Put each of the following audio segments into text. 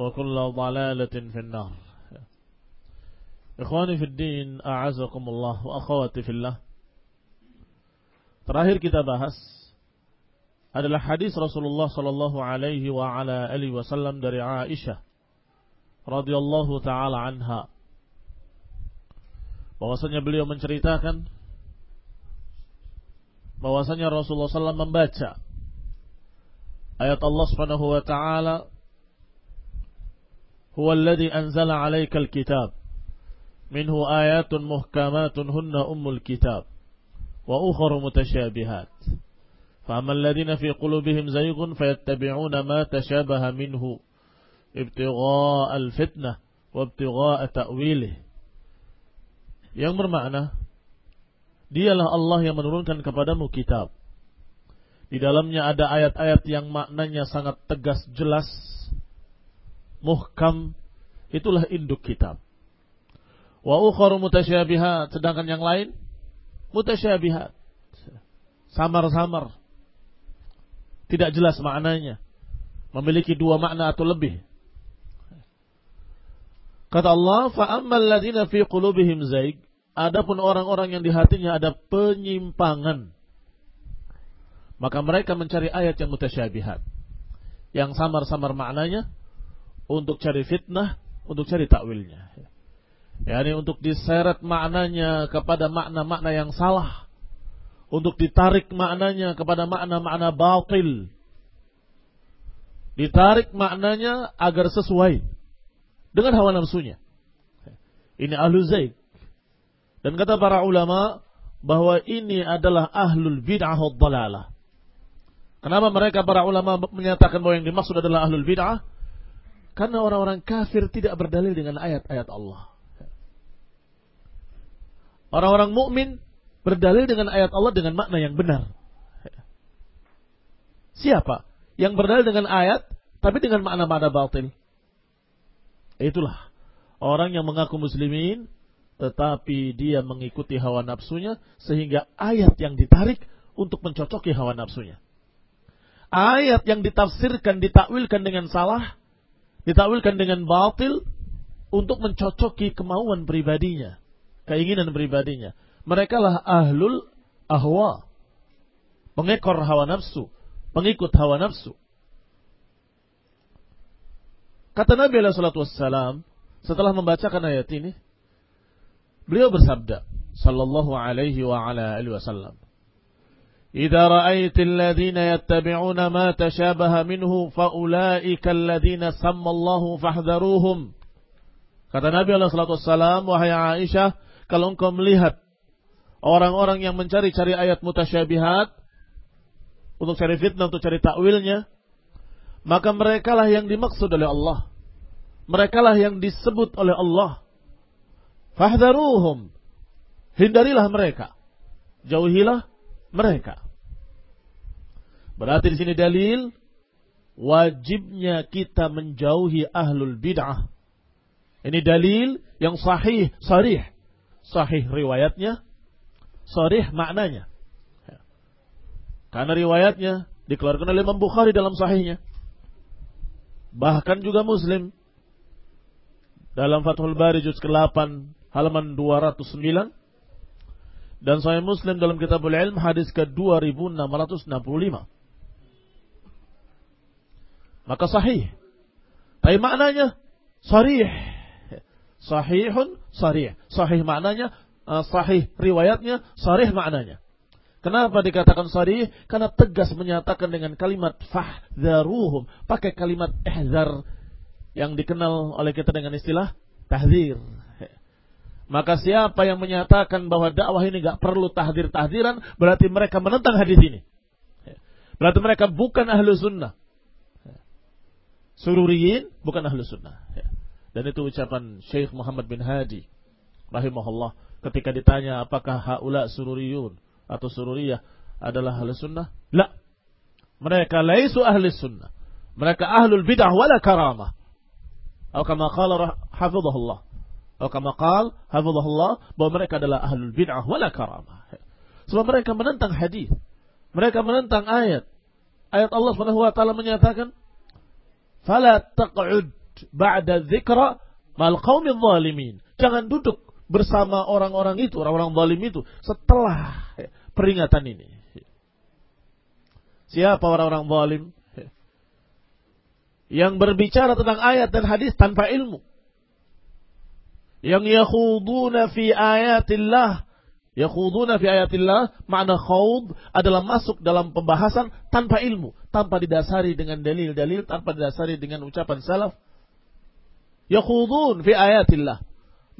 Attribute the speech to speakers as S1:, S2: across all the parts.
S1: وكل ضلالة في النار إخواني في الدين أعزكم الله وأخواتي في الله Terakhir kita bahas adalah hadis Rasulullah sallallahu alaihi wa ala alihi wasallam dari Aisyah radhiyallahu taala anha bahwasanya beliau menceritakan bahwasanya Rasulullah SAW membaca ayat Allah Subhanahu wa taala Huwa alladhi anzala 'alaikal kitab minhu ayatun muhkamatun hunna ummul kitab wa ukhra mutasyabihat فأما الذين في قلوبهم زيغ فيتبعون ما تشابه منه ابتغاء الفتنة وابتغاء تأويله yang bermakna dialah Allah yang menurunkan kepadamu kitab di dalamnya ada ayat-ayat yang maknanya sangat tegas jelas muhkam itulah induk kitab. Wa ukharu mutasyabihat, sedangkan yang lain mutasyabihat. Samar-samar. Tidak jelas maknanya. Memiliki dua makna atau lebih. Kata Allah, fa'ammal ladzina fi qulubihim zaig, adapun orang-orang yang di hatinya ada penyimpangan. Maka mereka mencari ayat yang mutasyabihat. Yang samar-samar maknanya untuk cari fitnah. Untuk cari takwilnya. Yani untuk diseret maknanya kepada makna-makna yang salah untuk ditarik maknanya kepada makna-makna batil. Ditarik maknanya agar sesuai dengan hawa nafsunya. Ini ahlu zaid. Dan kata para ulama bahwa ini adalah ahlul bid'ah dalalah. Kenapa mereka para ulama menyatakan bahwa yang dimaksud adalah ahlul bid'ah? Karena orang-orang kafir tidak berdalil dengan ayat-ayat Allah. Orang-orang mukmin berdalil dengan ayat Allah dengan makna yang benar. Siapa yang berdalil dengan ayat tapi dengan makna-makna batil? Itulah orang yang mengaku muslimin tetapi dia mengikuti hawa nafsunya sehingga ayat yang ditarik untuk mencocoki hawa nafsunya. Ayat yang ditafsirkan, ditakwilkan dengan salah, ditakwilkan dengan batil untuk mencocoki kemauan pribadinya, keinginan pribadinya Mereka lah ahlul ahwa. Pengekor hawa nafsu. Pengikut hawa nafsu. Kata Nabi SAW setelah membacakan ayat ini, beliau bersabda, Sallallahu alaihi wasallam, إذا رأيت الذين يتبعون ما تشابه منه فأولئك الذين سمى الله فاحذروهم Kata Nabi Allah Wasallam, wahai Aisyah, kalau engkau melihat orang-orang yang mencari-cari ayat mutasyabihat, untuk cari fitnah, untuk cari takwilnya, maka merekalah yang dimaksud oleh Allah. Merekalah yang disebut oleh Allah. Fahdharuhum. Hindarilah mereka. Jauhilah mereka. Berarti di sini dalil wajibnya kita menjauhi ahlul bid'ah. Ini dalil yang sahih, sarih. Sahih riwayatnya, sarih maknanya. Karena riwayatnya dikeluarkan oleh Imam Bukhari dalam sahihnya. Bahkan juga Muslim dalam Fathul Bari juz ke-8 halaman 209 dan Sahih Muslim dalam Kitabul Ilm hadis ke 2665. Maka sahih. Tapi maknanya sarih. Sahihun sarih. Sahih maknanya uh, sahih riwayatnya, sarih maknanya. Kenapa dikatakan sarih? Karena tegas menyatakan dengan kalimat fahdharuhum, pakai kalimat ihzar yang dikenal oleh kita dengan istilah tahzir. Maka siapa yang menyatakan bahwa dakwah ini gak perlu tahdir-tahdiran, berarti mereka menentang hadis ini. Berarti mereka bukan ahlu sunnah. Sururiyin bukan ahlu sunnah. Dan itu ucapan Syekh Muhammad bin Hadi. Rahimahullah. Ketika ditanya apakah haula sururiyun atau sururiyah adalah ahlu sunnah. La. Mereka laisu ahli sunnah. Mereka ahlul bid'ah wala karamah. Atau kama qala hafizahullah. Atau hafizahullah, bahwa mereka adalah ahlul bid'ah wala karamah. Sebab mereka menentang hadis. Mereka menentang ayat. Ayat Allah taala menyatakan, "Fala taq'ud ba'da dzikra mal qaumil zalimin." Jangan duduk bersama orang-orang itu, orang-orang zalim itu setelah peringatan ini. Siapa orang-orang zalim? Yang berbicara tentang ayat dan hadis tanpa ilmu yang yakhuduna fi ayatillah. Yakhuduna fi ayatillah makna khawd adalah masuk dalam pembahasan tanpa ilmu tanpa didasari dengan dalil-dalil tanpa didasari dengan ucapan salaf. Yakhudun fi ayatillah.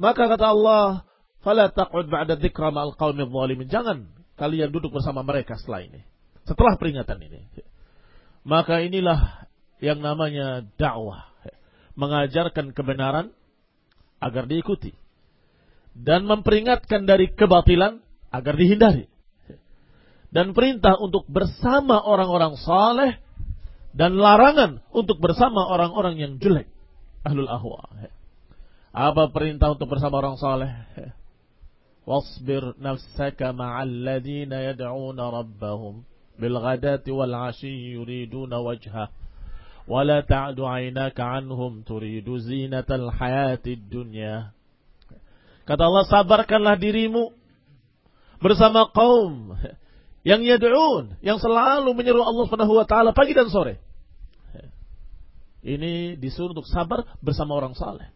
S1: Maka kata Allah fala taq'ud ba'da dzikra ma'al qaumidh dhalimin jangan kalian duduk bersama mereka setelah ini. Setelah peringatan ini. Maka inilah yang namanya dakwah. Mengajarkan kebenaran agar diikuti. Dan memperingatkan dari kebatilan agar dihindari. Dan perintah untuk bersama orang-orang saleh dan larangan untuk bersama orang-orang yang jelek. Ahlul ahwa. Apa perintah untuk bersama orang saleh? Wasbir nafsaka ma'al ladina yad'una rabbahum bil ghadati wal 'ashi yuriduna wajhah ولا تعد عيناك عنهم تريد زينة الحياة الدنيا Kata Allah, sabarkanlah dirimu bersama kaum yang yad'un, yang selalu menyeru Allah Subhanahu wa taala pagi dan sore. Ini disuruh untuk sabar bersama orang saleh.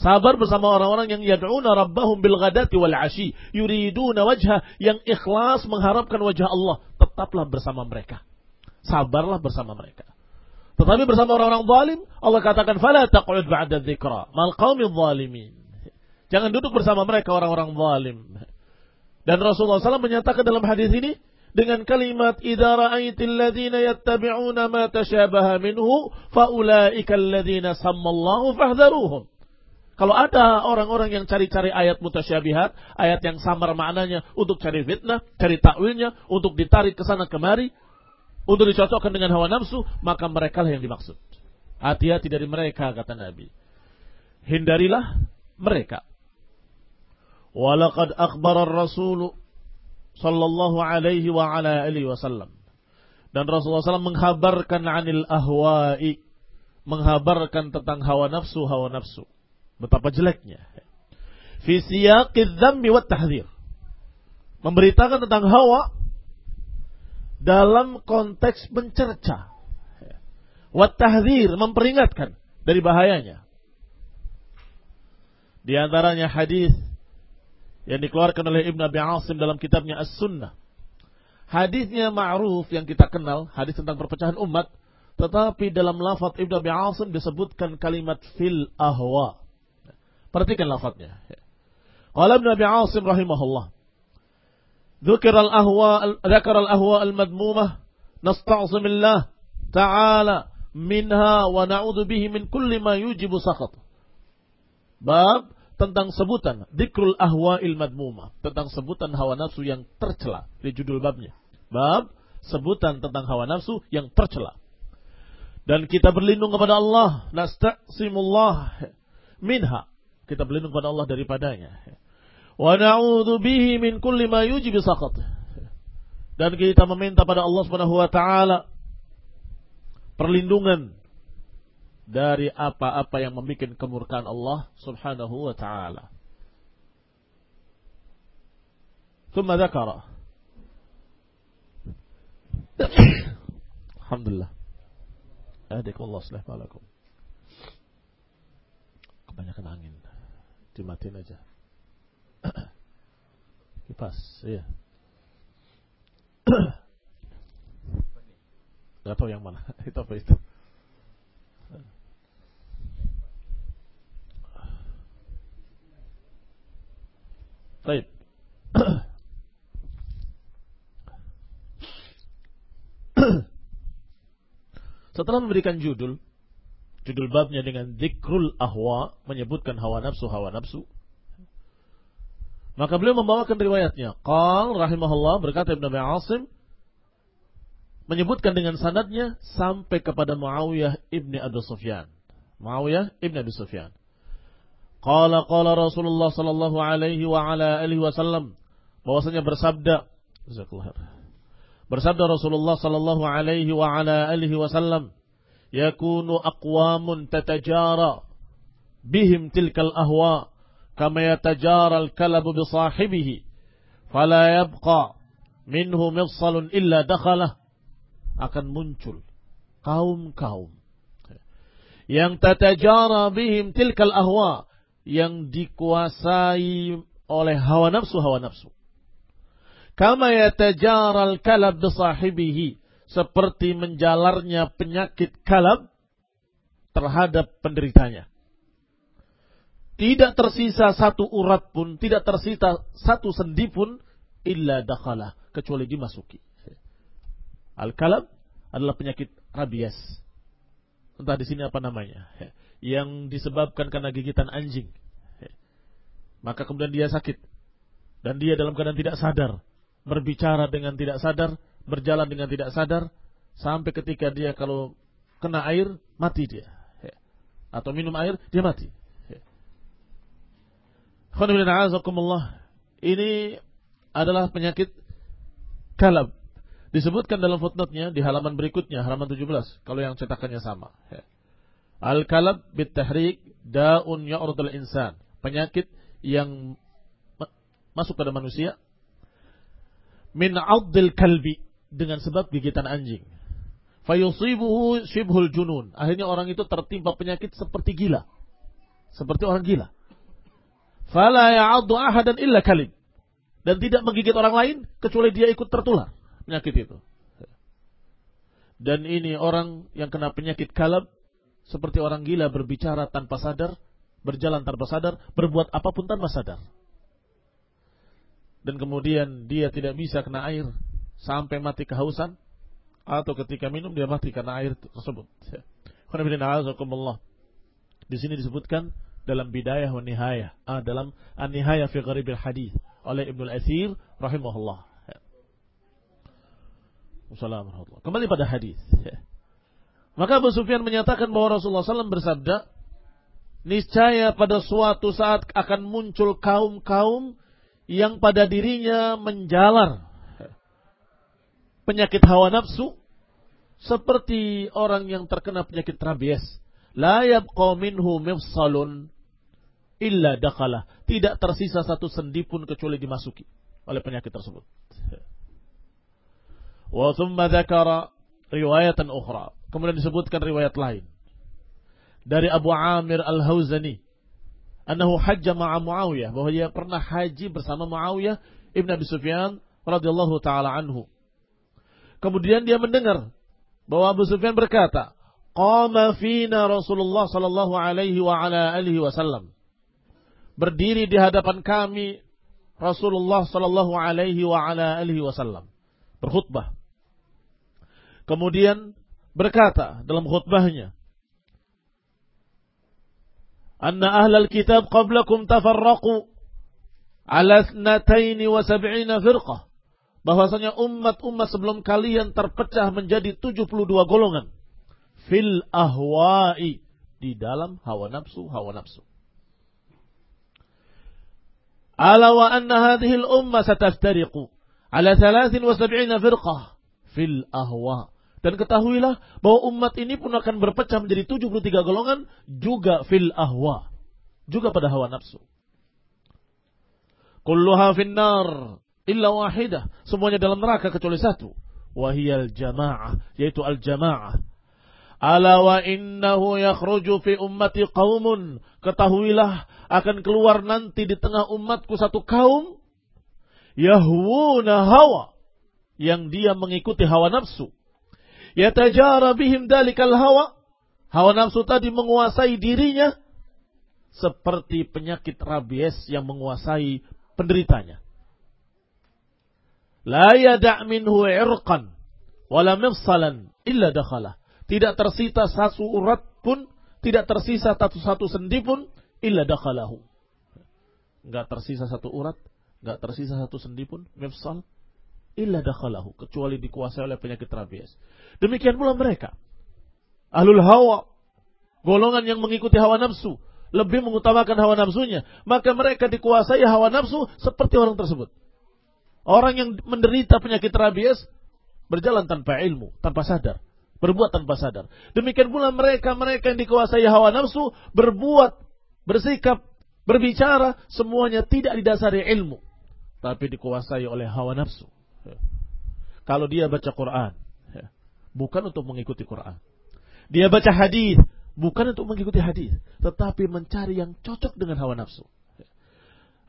S1: Sabar bersama orang-orang yang yad'una rabbahum bil ghadati wal ashi, yuriduna wajha, yang ikhlas mengharapkan wajah Allah. Tetaplah bersama mereka. Sabarlah bersama mereka. Tetapi bersama orang-orang zalim, Allah katakan fala taq'ud ba'da dzikra mal qaumil zalimin. Jangan duduk bersama mereka orang-orang zalim. Dan Rasulullah SAW menyatakan dalam hadis ini dengan kalimat idza ra'aitil ladzina yattabi'una ma tashabaha minhu faulaika alladzina sammallahu fahdharuhum. Kalau ada orang-orang yang cari-cari ayat mutasyabihat, ayat yang samar maknanya untuk cari fitnah, cari takwilnya, untuk ditarik ke sana kemari, untuk dicocokkan dengan hawa nafsu, maka mereka lah yang dimaksud. Hati-hati dari mereka, kata Nabi. Hindarilah mereka. Walaqad akhbara Rasul sallallahu alaihi wa ala alihi wasallam. Dan Rasulullah SAW menghabarkan anil ahwa'i. Menghabarkan tentang hawa nafsu, hawa nafsu. Betapa jeleknya. Fi siyaqid dhammi wa tahzir. Memberitakan tentang hawa dalam konteks mencerca. Wat memperingatkan dari bahayanya. Di antaranya hadis yang dikeluarkan oleh Ibn Abi Asim dalam kitabnya As-Sunnah. Hadisnya ma'ruf yang kita kenal, hadis tentang perpecahan umat, tetapi dalam lafaz Ibn Abi Asim disebutkan kalimat fil ahwa. Perhatikan lafaznya. Qala Ibn Abi Asim rahimahullah. ذكر الأهواء ذكر الأهواء المذمومة نستعصم الله تعالى منها ونعوذ به من كل ما يوجب سخط Bab tentang sebutan dikrul ahwa'il madmumah, tentang sebutan hawa nafsu yang tercela di judul babnya. Bab sebutan tentang hawa nafsu yang tercela. Dan kita berlindung kepada Allah, nasta'simullah minha. Kita berlindung kepada Allah daripadanya. Wa na'udzu bihi min kulli ma yujibu saqat. Dan kita meminta pada Allah Subhanahu wa taala perlindungan dari apa-apa yang membuat kemurkaan Allah Subhanahu wa taala. ثم ذكر الحمد لله أهديكم الله صلح بالكم kebanyakan angin dimatiin aja kipas iya nggak tahu yang mana itu apa itu Baik. Setelah memberikan judul, judul babnya dengan zikrul ahwa, menyebutkan hawa nafsu, hawa nafsu. Maka beliau membawakan riwayatnya. Qal rahimahullah berkata Ibn Abi Asim menyebutkan dengan sanadnya sampai kepada Muawiyah ibni Abi Sufyan. Muawiyah ibni Abi Sufyan. Qala qala Rasulullah sallallahu alaihi wa ala alihi wasallam bahwasanya bersabda Bersabda Rasulullah sallallahu alaihi wa ala alihi wasallam yakunu aqwamun tatajara bihim tilkal ahwa kama yatajara bi sahibihi fala yabqa minhu mifsalun illa dakhalah akan muncul kaum-kaum yang tatajara bihim tilkal ahwa yang dikuasai oleh hawa nafsu hawa nafsu. Kama yatajaral kalab bisahibihi. Seperti menjalarnya penyakit kalab terhadap penderitanya. Tidak tersisa satu urat pun, tidak tersisa satu sendi pun illa dakhala kecuali dimasuki. Al-kalab adalah penyakit rabies. Entah di sini apa namanya yang disebabkan karena gigitan anjing. Maka kemudian dia sakit. Dan dia dalam keadaan tidak sadar. Berbicara dengan tidak sadar. Berjalan dengan tidak sadar. Sampai ketika dia kalau kena air, mati dia. Atau minum air, dia mati. Ini adalah penyakit kalab. Disebutkan dalam footnote-nya di halaman berikutnya, halaman 17. Kalau yang cetakannya sama. Al-kalab bit tahrik daun ya'rudul insan. Penyakit yang masuk pada manusia min 'addil kalbi dengan sebab gigitan anjing. Fayusibuhu shibhul junun. Akhirnya orang itu tertimpa penyakit seperti gila. Seperti orang gila. Fala ya'addu ahadan illa kalib. Dan tidak menggigit orang lain kecuali dia ikut tertular penyakit itu. Dan ini orang yang kena penyakit kalab seperti orang gila berbicara tanpa sadar, berjalan tanpa sadar, berbuat apa pun tanpa sadar. Dan kemudian dia tidak bisa kena air sampai mati kehausan atau ketika minum dia mati karena air tersebut. Di sini disebutkan dalam bidayah wa nihayah, ah, dalam an-nihayah fi gharibil hadis oleh Ibnu Al-Athir rahimahullah. Assalamualaikum. Kembali pada hadis. Maka Abu Sufyan menyatakan bahwa Rasulullah SAW bersabda, niscaya pada suatu saat akan muncul kaum-kaum yang pada dirinya menjalar penyakit hawa nafsu seperti orang yang terkena penyakit rabies. La yabqa minhu mifsalun illa dakhala. Tidak tersisa satu sendi pun kecuali dimasuki oleh penyakit tersebut. Wa thumma dzakara riwayatan ukhra. Kemudian disebutkan riwayat lain dari Abu Amir Al-Hauzani annahu hajja ma'a Muawiyah bahwa dia pernah haji bersama Muawiyah Ibn Abi Sufyan radhiyallahu taala anhu. Kemudian dia mendengar bahwa Abu Sufyan berkata, "Qama fina Rasulullah sallallahu alaihi wa ala alihi wasallam." Berdiri di hadapan kami Rasulullah sallallahu alaihi wa ala alihi wasallam berkhutbah. Kemudian berkata dalam khutbahnya, "Anna ahlal kitab qablakum tafarraqu ala thnataini wa sab'ina firqah." Bahwasanya umat-umat sebelum kalian terpecah menjadi 72 golongan. Fil ahwa'i. Di dalam hawa nafsu, hawa nafsu. Ala wa anna hadhihi al-ummah sataftariqu ala 73 firqah fil ahwa. Dan ketahuilah bahwa umat ini pun akan berpecah menjadi 73 golongan juga fil ahwa. Juga pada hawa nafsu. Kulluha finnar illa wahidah. Semuanya dalam neraka kecuali satu. Wahiyal jamaah. Yaitu al-jamaah. Ala wa innahu yakhruju fi ummati qaumun. Ketahuilah akan keluar nanti di tengah umatku satu kaum. Yahwuna hawa. Yang dia mengikuti hawa nafsu yatajara bihim dalikal hawa. Hawa nafsu tadi menguasai dirinya seperti penyakit rabies yang menguasai penderitanya. La yada' minhu irqan wala mifsalan illa dakhalah. Tidak tersisa satu urat pun, tidak tersisa satu-satu sendi pun illa dakhalahu. Enggak tersisa satu urat, enggak tersisa satu sendi pun, mifsal illa dakhalahu kecuali dikuasai oleh penyakit rabies. Demikian pula mereka. Ahlul hawa, golongan yang mengikuti hawa nafsu, lebih mengutamakan hawa nafsunya, maka mereka dikuasai hawa nafsu seperti orang tersebut. Orang yang menderita penyakit rabies berjalan tanpa ilmu, tanpa sadar, berbuat tanpa sadar. Demikian pula mereka-mereka yang dikuasai hawa nafsu berbuat, bersikap, berbicara semuanya tidak didasari ilmu, tapi dikuasai oleh hawa nafsu. Kalau dia baca Quran, bukan untuk mengikuti Quran. Dia baca hadis, bukan untuk mengikuti hadis, tetapi mencari yang cocok dengan hawa nafsu. Ya.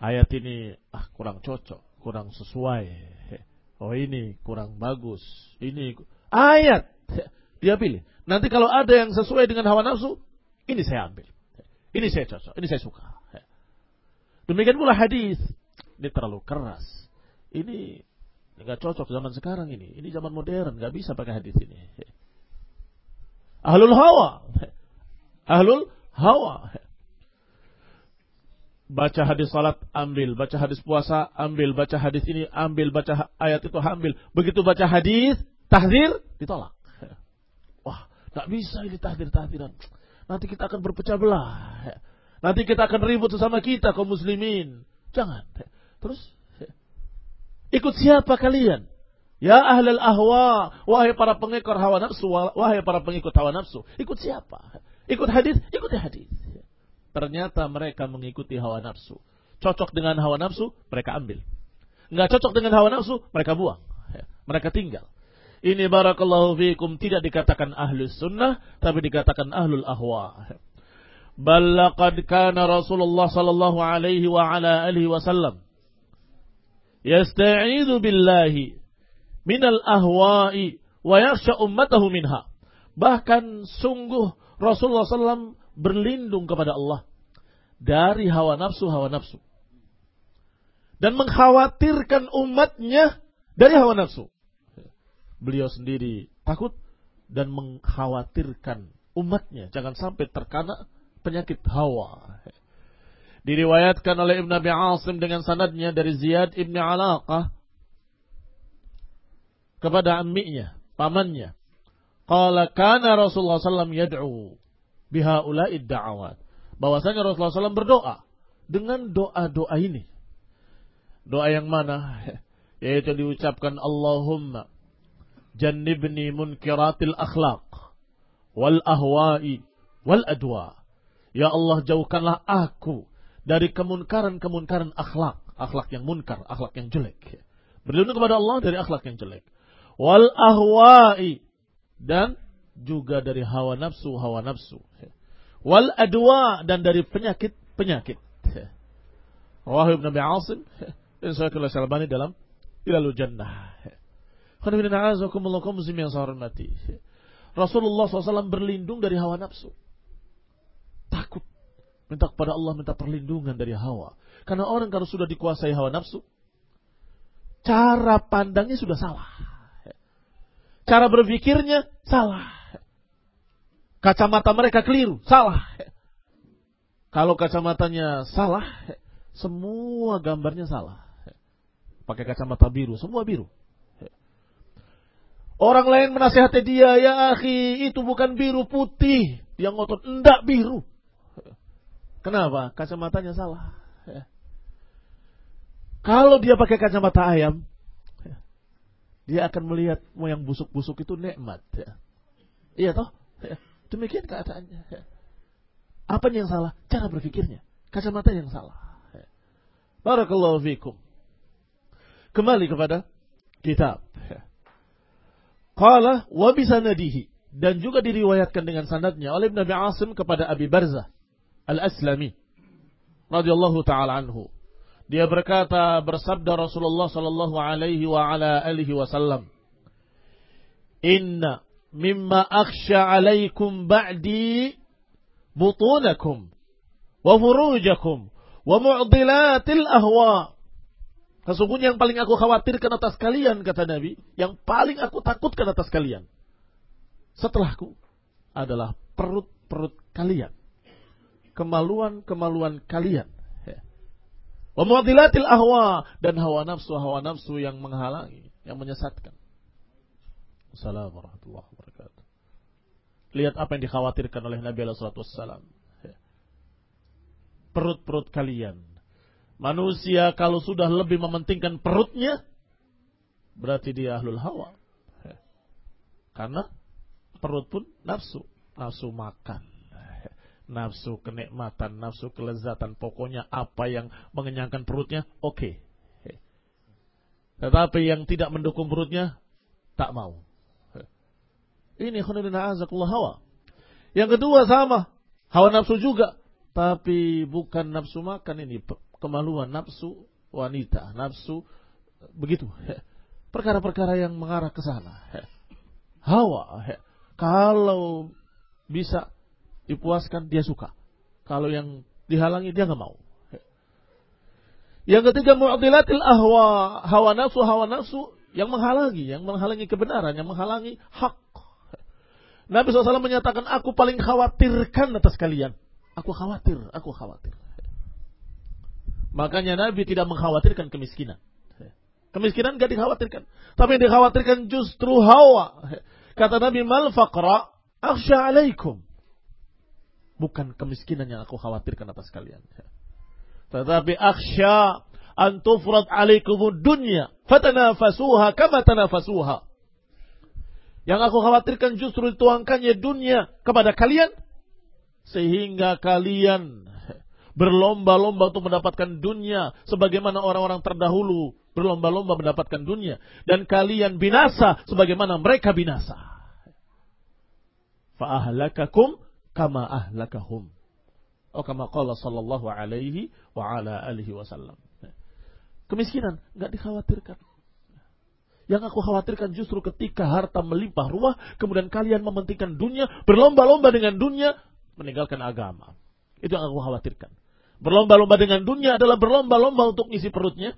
S1: Ayat ini ah kurang cocok, kurang sesuai. Oh ini kurang bagus. Ini ayat dia pilih. Nanti kalau ada yang sesuai dengan hawa nafsu, ini saya ambil. Ini saya cocok, ini saya suka. Demikian pula hadis. Ini terlalu keras. Ini Nggak cocok zaman sekarang ini. Ini zaman modern, nggak bisa pakai hadis ini. Ahlul hawa. Ahlul hawa. Baca hadis salat, ambil. Baca hadis puasa, ambil. Baca hadis ini, ambil. Baca ayat itu, ambil. Begitu baca hadis, tahzir, ditolak. Nggak bisa ini tahzir-tahziran. Nanti kita akan berpecah belah. Nanti kita akan ribut sesama kita, kaum muslimin. Jangan. Terus Ikut siapa kalian? Ya ahlal ahwa, wahai para pengekor hawa nafsu, wahai para pengikut hawa nafsu. Ikut siapa? Ikut hadis, ikuti hadis. Ternyata mereka mengikuti hawa nafsu. Cocok dengan hawa nafsu, mereka ambil. Enggak cocok dengan hawa nafsu, mereka buang. Mereka tinggal. Ini barakallahu fiikum tidak dikatakan ahlus sunnah, tapi dikatakan ahlul ahwa. Bal laqad kana Rasulullah sallallahu alaihi wa ala alihi wasallam yasta'idhu billahi minal ahwa'i wa yakhsha ummatahu minha. Bahkan sungguh Rasulullah SAW berlindung kepada Allah dari hawa nafsu hawa nafsu dan mengkhawatirkan umatnya dari hawa nafsu. Beliau sendiri takut dan mengkhawatirkan umatnya jangan sampai terkena penyakit hawa. Diriwayatkan oleh Ibn Abi Asim dengan sanadnya dari Ziyad Ibn Alaqah kepada amminya, pamannya. Qala kana Rasulullah SAW yad'u bihaula'id da'awat. Bahwasanya Rasulullah SAW berdoa dengan doa-doa ini. Doa yang mana? Yaitu diucapkan Allahumma jannibni munkiratil akhlaq wal ahwa'i wal adwa. Ya Allah jauhkanlah aku dari kemunkaran-kemunkaran akhlak. akhlak yang munkar, akhlak yang jelek. Berlindung kepada Allah dari akhlak yang jelek. Wal ahwa'i dan juga dari hawa nafsu, hawa nafsu. Wal adwa dan dari penyakit-penyakit. Rawahib Nabi Asim dan Salbani dalam Ilalul Jannah. Rasulullah SAW berlindung dari hawa nafsu. Takut. Minta kepada Allah minta perlindungan dari hawa. Karena orang kalau sudah dikuasai hawa nafsu, cara pandangnya sudah salah. Cara berpikirnya salah. Kacamata mereka keliru, salah. Kalau kacamatanya salah, semua gambarnya salah. Pakai kacamata biru, semua biru. Orang lain menasihati dia, ya akhi, itu bukan biru putih. Dia ngotot, enggak biru. Kenapa? Kacamatanya salah. Kalau dia pakai kacamata ayam, dia akan melihat yang busuk-busuk itu nikmat. Ya. Iya toh? Demikian keadaannya. Ya. Apa yang salah? Cara berpikirnya. Kacamata yang salah. Barakallahu fikum. Kembali kepada kitab. Ya. Qala wa bisanadihi. Dan juga diriwayatkan dengan sanadnya oleh Nabi Asim kepada Abi Barzah Al-Aslami radhiyallahu taala anhu. Dia berkata bersabda Rasulullah sallallahu alaihi wa ala alihi wasallam, "Inna mimma akhsha alaikum ba'di butunakum wa furujakum wa mu'dilatil ahwa." Sesungguhnya yang paling aku khawatirkan atas kalian kata Nabi, yang paling aku takutkan atas kalian setelahku adalah perut-perut kalian. Kemaluan-kemaluan kalian Wa ahwa dan hawa nafsu hawa nafsu yang menghalangi, yang menyesatkan. Assalamualaikum warahmatullahi wabarakatuh. Lihat apa yang dikhawatirkan oleh Nabi Allah Wasallam. Perut-perut kalian. Manusia kalau sudah lebih mementingkan perutnya, berarti dia ahlul hawa. Karena perut pun nafsu, nafsu makan nafsu kenikmatan, nafsu kelezatan, pokoknya apa yang mengenyangkan perutnya, oke. Okay. Tetapi yang tidak mendukung perutnya, tak mau. Ini khunudina azakullah hawa. Yang kedua sama, hawa nafsu juga. Tapi bukan nafsu makan ini, kemaluan nafsu wanita, nafsu begitu. Perkara-perkara yang mengarah ke sana. Hawa. Kalau bisa dipuaskan dia suka. Kalau yang dihalangi dia nggak mau. Yang ketiga mu'adilatil ahwa, hawa nafsu, hawa nafsu yang menghalangi, yang menghalangi kebenaran, yang menghalangi hak. Nabi SAW menyatakan, aku paling khawatirkan atas kalian. Aku khawatir, aku khawatir. Makanya Nabi tidak mengkhawatirkan kemiskinan. Kemiskinan gak dikhawatirkan. Tapi yang dikhawatirkan justru hawa. Kata Nabi, mal faqra akhsha alaikum. Bukan kemiskinan yang aku khawatirkan atas kalian. Tetapi akhsya an tufrad alaikumud dunya fatanafasuha kama tanafasuha. Yang aku khawatirkan justru dituangkannya dunia kepada kalian sehingga kalian berlomba-lomba untuk mendapatkan dunia sebagaimana orang-orang terdahulu berlomba-lomba mendapatkan dunia dan kalian binasa sebagaimana mereka binasa. Fa'ahlakakum kama ahlakahum. Oh kama qala sallallahu alaihi wa ala alihi wasallam. Kemiskinan nggak dikhawatirkan. Yang aku khawatirkan justru ketika harta melimpah ruah, kemudian kalian mementingkan dunia, berlomba-lomba dengan dunia, meninggalkan agama. Itu yang aku khawatirkan. Berlomba-lomba dengan dunia adalah berlomba-lomba untuk isi perutnya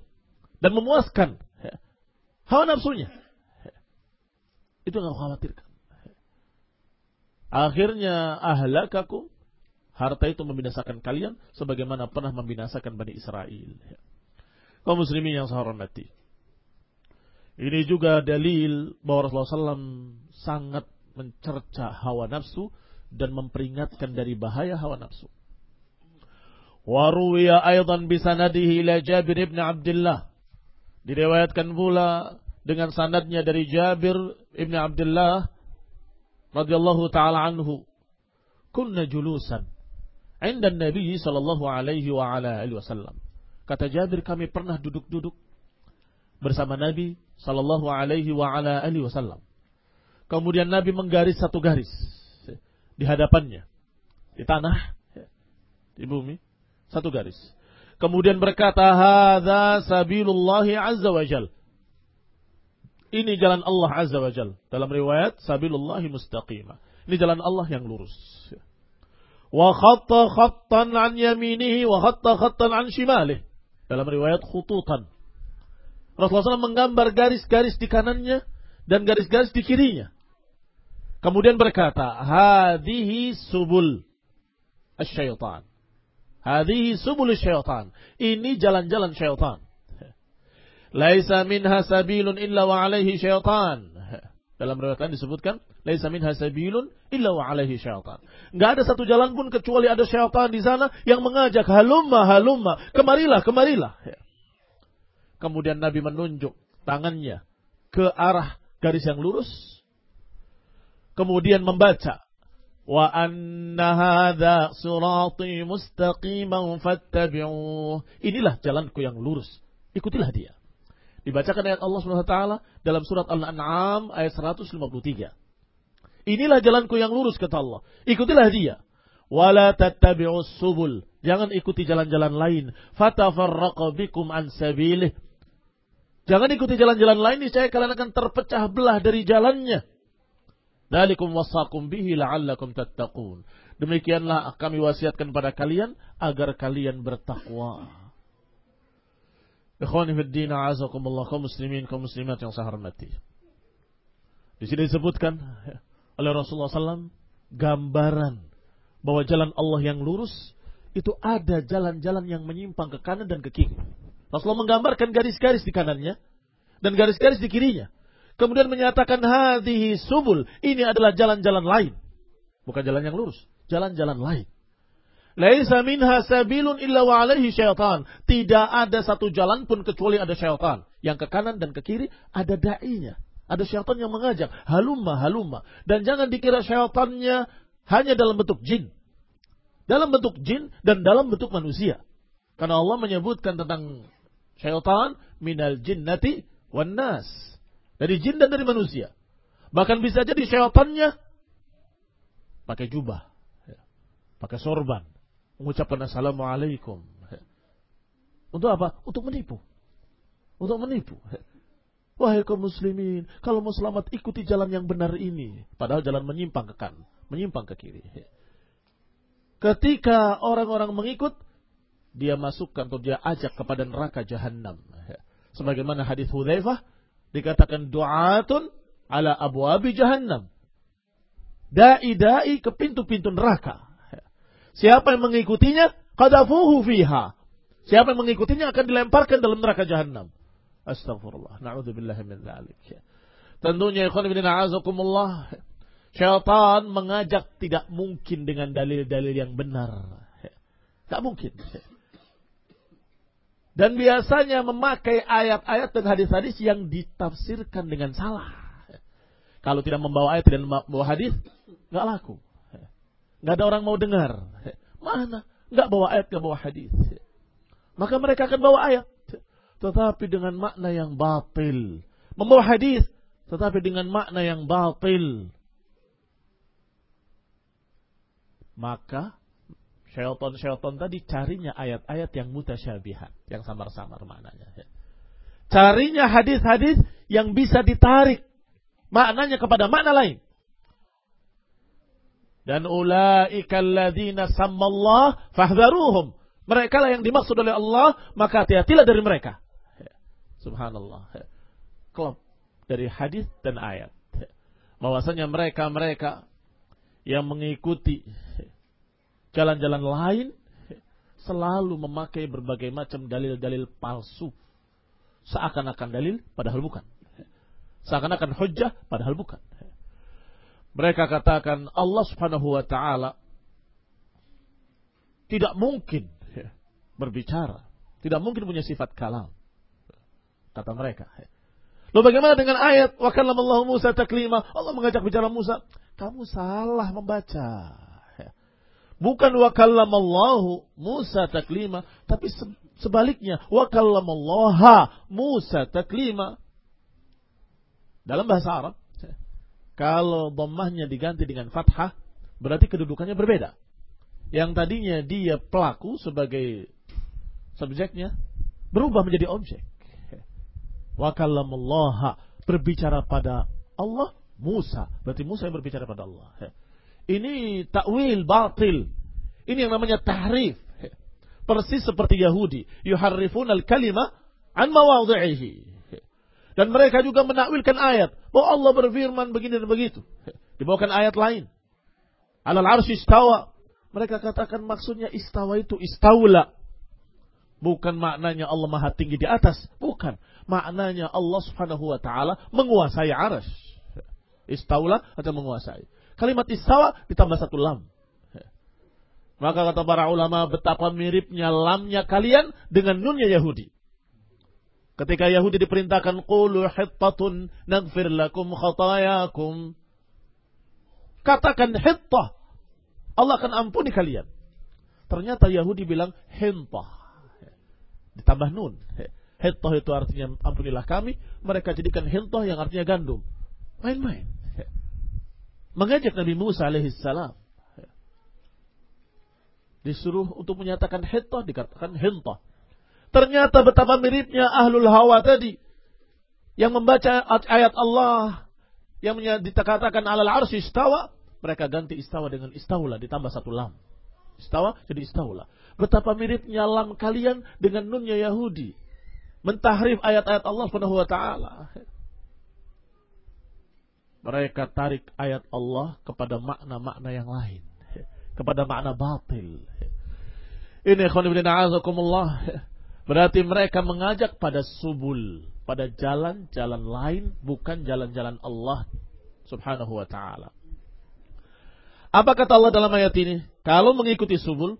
S1: dan memuaskan hawa nafsunya. Itu yang khawatirkan. Akhirnya ahlakakum harta itu membinasakan kalian sebagaimana pernah membinasakan Bani Israel. Kaum muslimin yang saya hormati. Ini juga dalil bahwa Rasulullah SAW sangat mencerca hawa nafsu dan memperingatkan dari bahaya hawa nafsu. Waruya aydan bisanadihi ila Jabir ibn Abdullah. Diriwayatkan pula dengan sanadnya dari Jabir ibn Abdullah radhiyallahu taala anhu kunna julusan 'inda Nabi sallallahu alaihi wa ala alihi wasallam Kata Jabir, kami pernah duduk-duduk bersama Nabi Sallallahu Alaihi wa ala alihi Wasallam. Kemudian Nabi menggaris satu garis di hadapannya, di tanah, di bumi, satu garis. Kemudian berkata, "Hadza sabilullahi azza wa jal." Ini jalan Allah azza wa jal. Dalam riwayat, sabilullahi mustaqimah. Ini jalan Allah yang lurus. Wa khatta khattan an yaminihi wa khatta khattan an shimalih. Dalam riwayat khututan. Rasulullah SAW menggambar garis-garis di kanannya dan garis-garis di kirinya. Kemudian berkata, Hadihi subul syaitan. Hadihi subul syaitan. Ini jalan-jalan syaitan. Laisa minha sabilun illa wa alaihi syaitan. Dalam riwayat lain disebutkan, Laisa minha sabilun illa wa alaihi syaitan. Enggak ada satu jalan pun kecuali ada syaitan di sana yang mengajak halumma halumma, kemarilah, kemarilah. Kemudian Nabi menunjuk tangannya ke arah garis yang lurus kemudian membaca anna hadza sirati mustaqiman fattabi'uh. Inilah jalanku yang lurus. Ikutilah dia. Dibacakan ayat Allah taala dalam surat Al-An'am ayat 153. Inilah jalanku yang lurus kata Allah. Ikutilah dia. Wala tattabi'us subul. Jangan ikuti jalan-jalan lain. Fatafarraqa bikum an sabilih. Jangan ikuti jalan-jalan lain niscaya kalian akan terpecah belah dari jalannya. Dalikum wasakum bihi la'allakum tattaqun. Demikianlah kami wasiatkan pada kalian agar kalian bertakwa. Ikhwani fi din azakumullah kaum muslimin kaum muslimat yang saya hormati. Di sini disebutkan oleh Rasulullah SAW gambaran bahwa jalan Allah yang lurus itu ada jalan-jalan yang menyimpang ke kanan dan ke kiri. Rasulullah menggambarkan garis-garis di kanannya dan garis-garis di kirinya. Kemudian menyatakan hadhihi subul. Ini adalah jalan-jalan lain. Bukan jalan yang lurus. Jalan-jalan lain. Laisa minha sabilun illa wa alaihi syaitan. Tidak ada satu jalan pun kecuali ada syaitan. Yang ke kanan dan ke kiri ada da'inya. Ada syaitan yang mengajak. Halumma, halumma. Dan jangan dikira syaitannya hanya dalam bentuk jin. Dalam bentuk jin dan dalam bentuk manusia. Karena Allah menyebutkan tentang syaitan minal jinnati wan nas. Dari jin dan dari manusia. Bahkan bisa jadi syaitannya pakai jubah. Ya. Pakai sorban. Mengucapkan Assalamualaikum. Untuk apa? Untuk menipu. Untuk menipu. Wahai kaum muslimin, kalau mau selamat ikuti jalan yang benar ini. Padahal jalan menyimpang ke kanan, menyimpang ke kiri. Ketika orang-orang mengikut, dia masukkan atau dia ajak kepada neraka jahanam. Sebagaimana hadis Hudzaifah dikatakan du'atun ala abu abi jahannam. Dai-dai ke pintu-pintu neraka. Siapa yang mengikutinya, qadafuhu fiha. Siapa yang mengikutinya akan dilemparkan dalam neraka jahanam. Astagfirullah. Na'udzubillah min dzalik. Tentunya ikhwan bin a'azakumullah. Syaitan mengajak tidak mungkin dengan dalil-dalil yang benar. Tak mungkin. Dan biasanya memakai ayat-ayat dan hadis-hadis yang ditafsirkan dengan salah. Kalau tidak membawa ayat dan membawa hadis, nggak laku. Nggak ada orang mau dengar. Mana? Nggak bawa ayat, nggak bawa hadis. Maka mereka akan bawa ayat. Tetapi dengan makna yang batil. Membawa hadis. Tetapi dengan makna yang batil. Maka syaitan-syaitan tadi carinya ayat-ayat yang mutasyabihat, yang samar-samar maknanya. Carinya hadis-hadis yang bisa ditarik maknanya kepada makna lain. Dan ulaika alladzina sammallah fahdharuhum. Mereka lah yang dimaksud oleh Allah, maka hati-hatilah dari mereka. Subhanallah. Klop dari hadis dan ayat. Bahwasanya mereka-mereka yang mengikuti jalan-jalan lain selalu memakai berbagai macam dalil-dalil palsu. Seakan-akan dalil, padahal bukan. Seakan-akan hujjah, padahal bukan. Mereka katakan Allah subhanahu wa ta'ala tidak mungkin berbicara. Tidak mungkin punya sifat kalam. Kata mereka. Lalu bagaimana dengan ayat wa Musa taklima? Allah mengajak bicara Musa. Kamu salah membaca. Bukan wa Musa taklima, tapi sebaliknya, wa Musa taklima. Dalam bahasa Arab, kalau dhammahnya diganti dengan fathah, berarti kedudukannya berbeda. Yang tadinya dia pelaku sebagai subjeknya, berubah menjadi objek. Wa kallamallaha berbicara pada Allah Musa. Berarti Musa yang berbicara pada Allah. Ini takwil batil. Ini yang namanya tahrif. Persis seperti Yahudi. Yuharrifun al-kalimah an mawadhi'ihi. Dan mereka juga menakwilkan ayat. Bahwa Allah berfirman begini dan begitu. Dibawakan ayat lain. Alal arsi istawa. Mereka katakan maksudnya istawa itu istaula. Bukan maknanya Allah maha tinggi di atas. Bukan. Maknanya Allah subhanahu wa ta'ala menguasai aras. Istaula atau menguasai. Kalimat istawa ditambah satu lam. Maka kata para ulama betapa miripnya lamnya kalian dengan nunnya Yahudi. Ketika Yahudi diperintahkan qulu hittatun naghfir lakum khatayakum. Katakan hittah. Allah akan ampuni kalian. Ternyata Yahudi bilang hintah. Ditambah nun. Hittah itu artinya ampunilah kami. Mereka jadikan hintah yang artinya gandum. Main-main. Mengajak Nabi Musa alaihissalam Disuruh untuk menyatakan hittah, dikatakan hintah. Ternyata betapa miripnya ahlul hawa tadi. Yang membaca ayat Allah. Yang dikatakan alal arsy istawa. Mereka ganti istawa dengan istaula. Ditambah satu lam. Istawa jadi istaula. Betapa miripnya lam kalian dengan nunnya Yahudi. Mentahrif ayat-ayat Allah subhanahu wa ta'ala. Mereka tarik ayat Allah kepada makna-makna yang lain kepada makna batil. Ini azakumullah. Berarti mereka mengajak pada subul, pada jalan-jalan lain bukan jalan-jalan Allah Subhanahu wa taala. Apa kata Allah dalam ayat ini? Kalau mengikuti subul,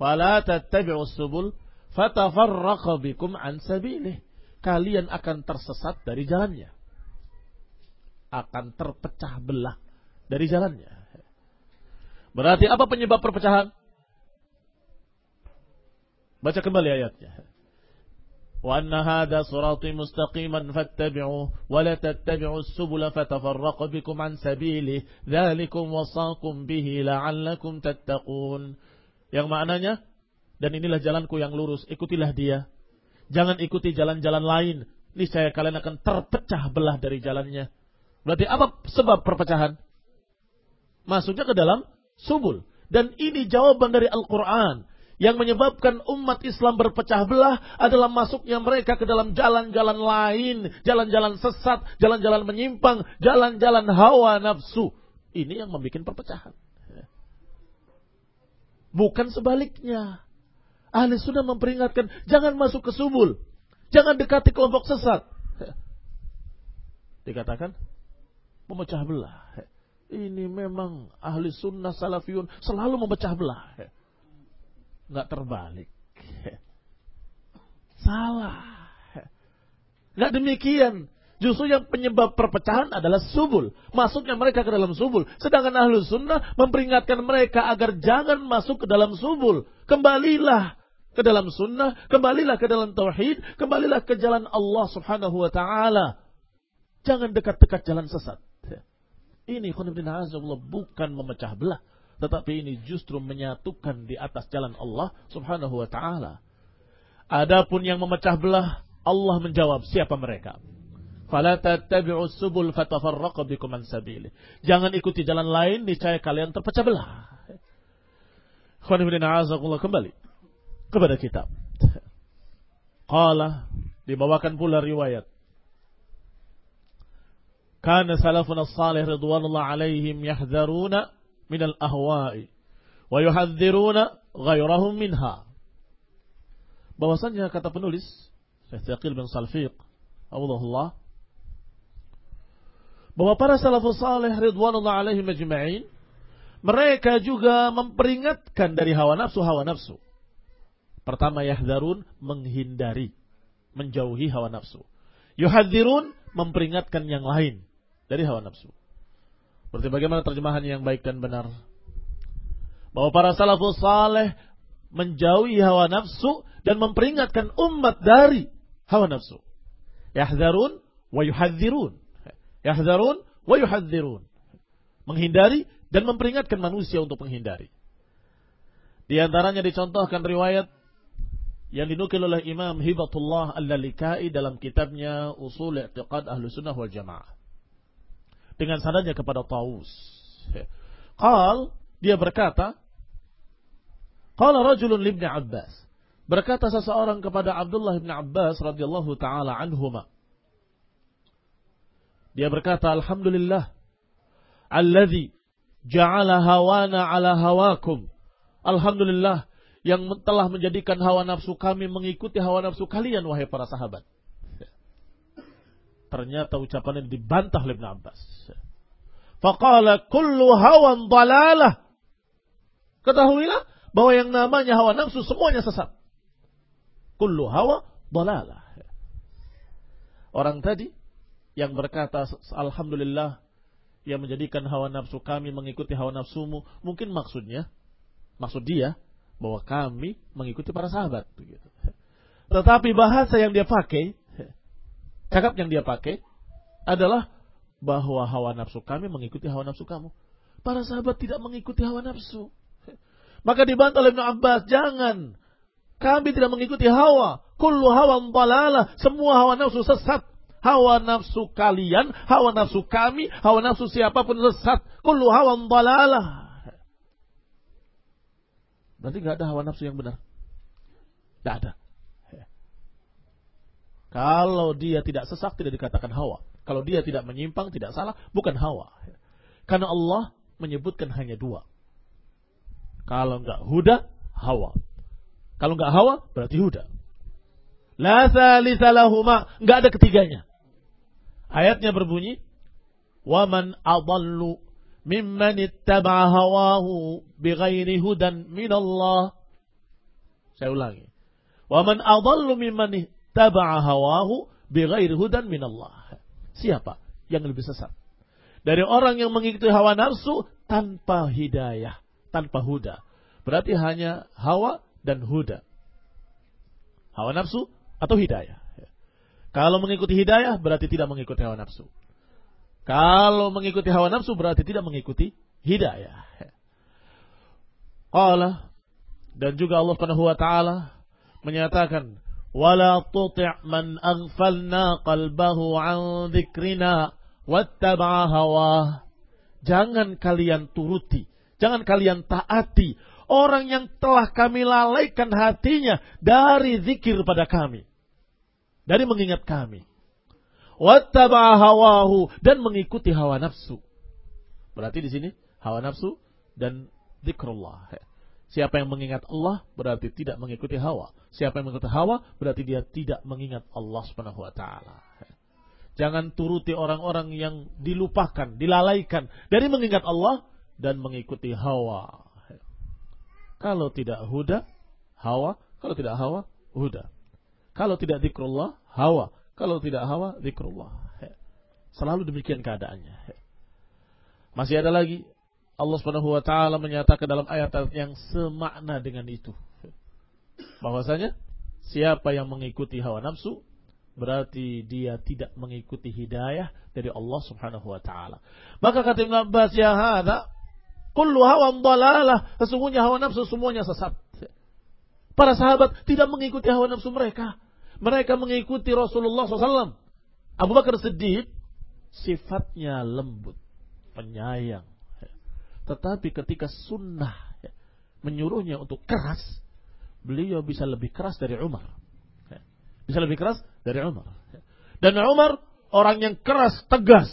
S1: fala tattabi'us subul fatafarraqa bikum an sabilih. Kalian akan tersesat dari jalannya. Akan terpecah belah dari jalannya. Berarti apa penyebab perpecahan? Baca kembali ayatnya. Hadha sirati mustaqiman fattabi'uhu wa la tattabi'us subula fatafarraqa bikum an sabilihi dzalikum wasaqum bihi la'allakum tattaqun. Yang maknanya dan inilah jalanku yang lurus, ikutilah dia. Jangan ikuti jalan-jalan lain. Niscaya kalian akan terpecah belah dari jalannya. Berarti apa sebab perpecahan? Masuknya ke dalam subul. Dan ini jawaban dari Al-Quran. Yang menyebabkan umat Islam berpecah belah adalah masuknya mereka ke dalam jalan-jalan lain. Jalan-jalan sesat, jalan-jalan menyimpang, jalan-jalan hawa nafsu. Ini yang membuat perpecahan. Bukan sebaliknya. Ahli sudah memperingatkan, jangan masuk ke subul. Jangan dekati kelompok sesat. Dikatakan, memecah belah ini memang ahli sunnah salafiyun selalu memecah belah. Nggak terbalik. Salah. Nggak demikian. Justru yang penyebab perpecahan adalah subul. Masuknya mereka ke dalam subul. Sedangkan ahlu sunnah memperingatkan mereka agar jangan masuk ke dalam subul. Kembalilah ke dalam sunnah. Kembalilah ke dalam tauhid. Kembalilah ke jalan Allah subhanahu wa ta'ala. Jangan dekat-dekat jalan sesat. Ini Allah bukan memecah belah. Tetapi ini justru menyatukan di atas jalan Allah subhanahu wa ta'ala. Adapun yang memecah belah, Allah menjawab siapa mereka. Fala tattabi'u subul fatafarraqa bikum an sabili. Jangan ikuti jalan lain, niscaya kalian terpecah belah. Kembali kepada kitab. Qala dibawakan pula riwayat karena salafun salih ridwanullah alaihim yahdharuna minal ahwa'i wa yuhadziruna ghairahum minha. Bahwasanya kata penulis Syekh Thaqil bin Salfiq, Allah bahwa para salafus salih ridwanullah alaihim ajma'in mereka juga memperingatkan dari hawa nafsu hawa nafsu. Pertama yahdharun menghindari, menjauhi hawa nafsu. Yuhadzirun memperingatkan yang lain dari hawa nafsu. Seperti bagaimana terjemahan yang baik dan benar. Bahwa para salafus saleh menjauhi hawa nafsu dan memperingatkan umat dari hawa nafsu. Yahzarun wa yuhadzirun. Yahzarun wa yuhadzirun. Menghindari dan memperingatkan manusia untuk menghindari. Di antaranya dicontohkan riwayat yang dinukil oleh Imam Hibatullah Al-Lalikai dalam kitabnya Usul I'tiqad Ahlu Sunnah wal Jamaah. Dengan sanadnya kepada Taus. Qal, dia berkata, Qala rajulun libni Abbas. Berkata seseorang kepada Abdullah bin Abbas radhiyallahu taala anhuma. Dia berkata, Alhamdulillah, alladhi ja'ala hawana ala hawakum. Alhamdulillah, yang telah menjadikan hawa nafsu kami mengikuti hawa nafsu kalian, wahai para sahabat. Ternyata ucapannya dibantah oleh Ibn Abbas. Faqala kullu hawan dalalah. Ketahuilah bahwa yang namanya hawa nafsu semuanya sesat. Kullu hawa dalalah. Orang tadi yang berkata alhamdulillah yang menjadikan hawa nafsu kami mengikuti hawa nafsumu, mungkin maksudnya maksud dia bahwa kami mengikuti para sahabat begitu. Tetapi bahasa yang dia pakai, cakap yang dia pakai adalah bahwa hawa nafsu kami mengikuti hawa nafsu kamu. Para sahabat tidak mengikuti hawa nafsu. Maka dibantah oleh Ibn Abbas, jangan. Kami tidak mengikuti hawa. Kullu hawa dalalah. Semua hawa nafsu sesat. Hawa nafsu kalian, hawa nafsu kami, hawa nafsu siapa pun sesat. Kullu hawa dalalah. Berarti nggak ada hawa nafsu yang benar. Tidak ada. Kalau dia tidak sesak tidak dikatakan hawa. Kalau dia tidak menyimpang tidak salah bukan hawa. Karena Allah menyebutkan hanya dua. Kalau enggak huda hawa. Kalau enggak hawa berarti huda. La salisalahuma. Enggak ada ketiganya. Ayatnya berbunyi waman adallu mimman ittaba'a hawahu bighairi hudan minallah. Saya ulangi. Waman adallu mimman taba'a hawahu bighairi hudan minallah. Siapa yang lebih sesat? Dari orang yang mengikuti hawa nafsu tanpa hidayah, tanpa huda. Berarti hanya hawa dan huda. Hawa nafsu atau hidayah. Kalau mengikuti hidayah berarti tidak mengikuti hawa nafsu. Kalau mengikuti hawa nafsu berarti tidak mengikuti hidayah. Allah dan juga Allah Subhanahu wa taala menyatakan wala tuti' man aghfalna qalbahu an dzikrina wattaba'a hawa. Jangan kalian turuti Jangan kalian taati orang yang telah kami lalaikan hatinya dari zikir pada kami. Dari mengingat kami. Wattaba'a hawahu dan mengikuti hawa nafsu. Berarti di sini hawa nafsu dan zikrullah. Siapa yang mengingat Allah berarti tidak mengikuti hawa. Siapa yang mengikuti hawa berarti dia tidak mengingat Allah Subhanahu wa taala. Jangan turuti orang-orang yang dilupakan, dilalaikan dari mengingat Allah dan mengikuti hawa. Kalau tidak huda, hawa. Kalau tidak hawa, huda. Kalau tidak zikrullah, hawa. Kalau tidak hawa, zikrullah. Selalu demikian keadaannya. Masih ada lagi Allah Subhanahu wa taala menyatakan dalam ayat yang semakna dengan itu. Bahwasanya siapa yang mengikuti hawa nafsu berarti dia tidak mengikuti hidayah dari Allah Subhanahu wa taala. Maka kata Ibn Abbas ya hadza Kullu hawa dalalah. Sesungguhnya hawa nafsu semuanya sesat. Para sahabat tidak mengikuti hawa nafsu mereka. Mereka mengikuti Rasulullah SAW. Abu Bakar Siddiq sifatnya lembut, penyayang. Tetapi ketika sunnah menyuruhnya untuk keras, beliau bisa lebih keras dari Umar. Bisa lebih keras dari Umar. Dan Umar orang yang keras, tegas.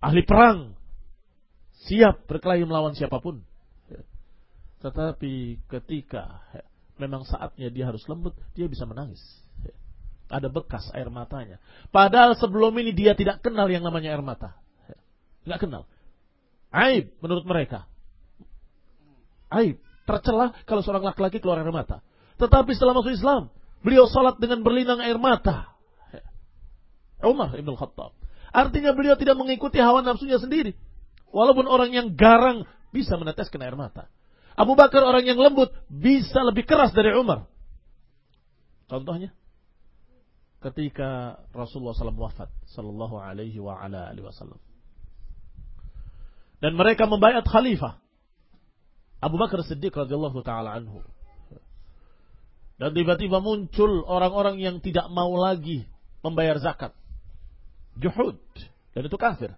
S1: Ahli perang, siap berkelahi melawan siapa pun. Tetapi ketika memang saatnya dia harus lembut, dia bisa menangis. Ada bekas air matanya. Padahal sebelum ini dia tidak kenal yang namanya air mata. Nggak kenal. Aib menurut mereka. Aib. Tercela kalau seorang laki-laki keluar air mata. Tetapi setelah masuk Islam, beliau salat dengan berlinang air mata. Umar Ibn Khattab. Artinya beliau tidak mengikuti hawa nafsunya sendiri. Walaupun orang yang garang bisa meneteskan air mata. Abu Bakar orang yang lembut bisa lebih keras dari Umar. Contohnya ketika Rasulullah SAW wafat sallallahu alaihi wasallam. Dan mereka membayar khalifah Abu Bakar Siddiq radhiyallahu taala anhu. Dan tiba-tiba muncul orang-orang yang tidak mau lagi membayar zakat. Juhud. Dan itu kafir.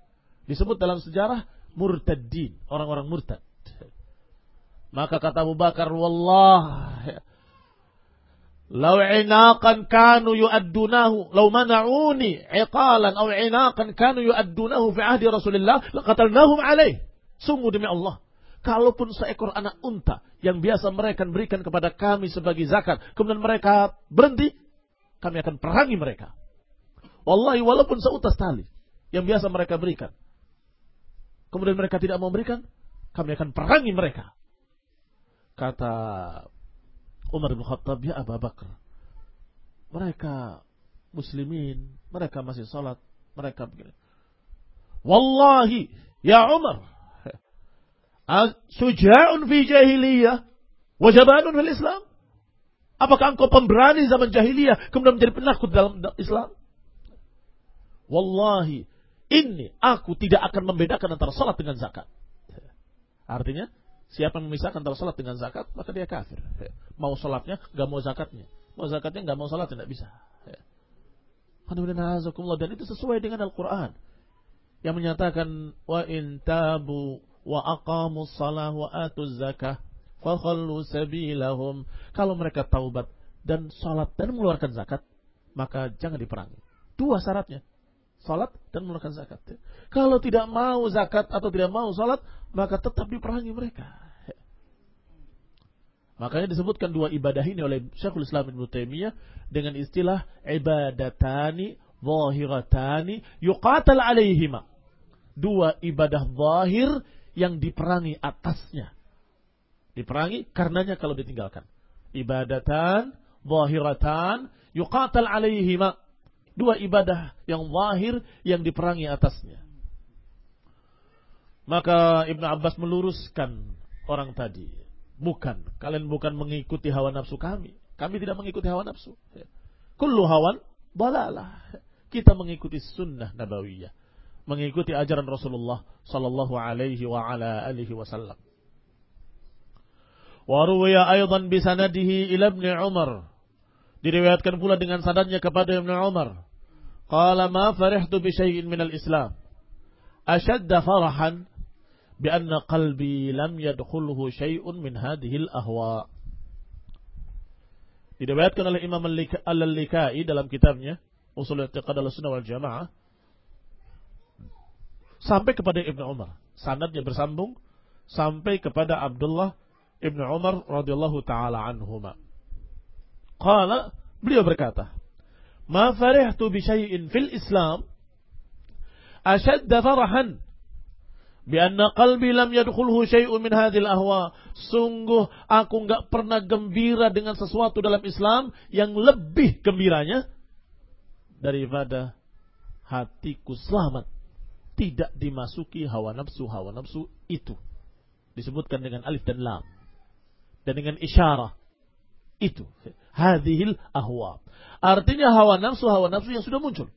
S1: Disebut dalam sejarah murtadin, orang-orang murtad. Maka kata Abu Bakar, Wallah, Lau inaqan kanu yu'addunahu, lau mana'uni iqalan au inaqan kanu yu'addunahu fi ahdi Rasulullah, laqatalnahum alaih. Sungguh demi Allah, kalaupun seekor anak unta yang biasa mereka berikan kepada kami sebagai zakat, kemudian mereka berhenti, kami akan perangi mereka. Wallahi walaupun seutas tali yang biasa mereka berikan, kemudian mereka tidak mau memberikan, kami akan perangi mereka. Kata Umar bin Khattab, ya Abu Bakar, mereka muslimin, mereka masih salat, mereka begini. Wallahi, ya Umar, suja'un fi jahiliyah, wajabanun fil Islam. Apakah engkau pemberani zaman jahiliyah, kemudian menjadi penakut dalam Islam? Wallahi, ini aku tidak akan membedakan antara salat dengan zakat. Artinya, siapa yang memisahkan antara salat dengan zakat, maka dia kafir. Mau salatnya, nggak mau zakatnya. Mau zakatnya, nggak mau salat, tidak bisa. Dan itu sesuai dengan Al-Quran. Yang menyatakan, wa in tabu wa aqamu salah wa atu zakah fakhallu sabilahum. Kalau mereka taubat dan salat dan mengeluarkan zakat, maka jangan diperangi. Dua syaratnya salat dan mengeluarkan zakat. Kalau tidak mau zakat atau tidak mau salat, maka tetap diperangi mereka. Makanya disebutkan dua ibadah ini oleh Syekhul Islam Ibn Taimiyah dengan istilah ibadatani zahiratani yuqatal alaihima. Dua ibadah zahir yang diperangi atasnya. Diperangi karenanya kalau ditinggalkan. Ibadatan zahiratan yuqatal alaihima Dua ibadah yang wahir yang diperangi atasnya. Maka Ibnu Abbas meluruskan orang tadi. Bukan, kalian bukan mengikuti hawa nafsu kami. Kami tidak mengikuti hawa nafsu. Kullu hawan balalah. Kita mengikuti sunnah nabawiyah. Mengikuti ajaran Rasulullah sallallahu alaihi wa ala alihi wasallam. Wa ruwiya aidan bisanadihi ila Ibnu Umar Diriwayatkan pula dengan sanadnya kepada Ibnu Umar. Qala ma farihtu bi syai'in min al-Islam. Ashadda farahan bi anna qalbi lam yadkhulhu syai'un min hadhihi al-ahwa. Diriwayatkan oleh Imam Al-Likai dalam kitabnya Usul I'tiqad Al-Sunnah wal Jamaah sampai kepada Ibnu Umar. Sanadnya bersambung sampai kepada Abdullah Ibnu Umar radhiyallahu taala anhuma. Qala, beliau berkata, "Ma farihtu bi syai'in fil Islam ashadda farahan bi anna qalbi lam yadkhulhu syai'un min hadhil ahwa." Sungguh aku enggak pernah gembira dengan sesuatu dalam Islam yang lebih gembiranya daripada hatiku selamat tidak dimasuki hawa nafsu hawa nafsu itu disebutkan dengan alif dan lam dan dengan isyarah itu hadhil ahwa. Artinya hawa nafsu hawa nafsu yang sudah muncul.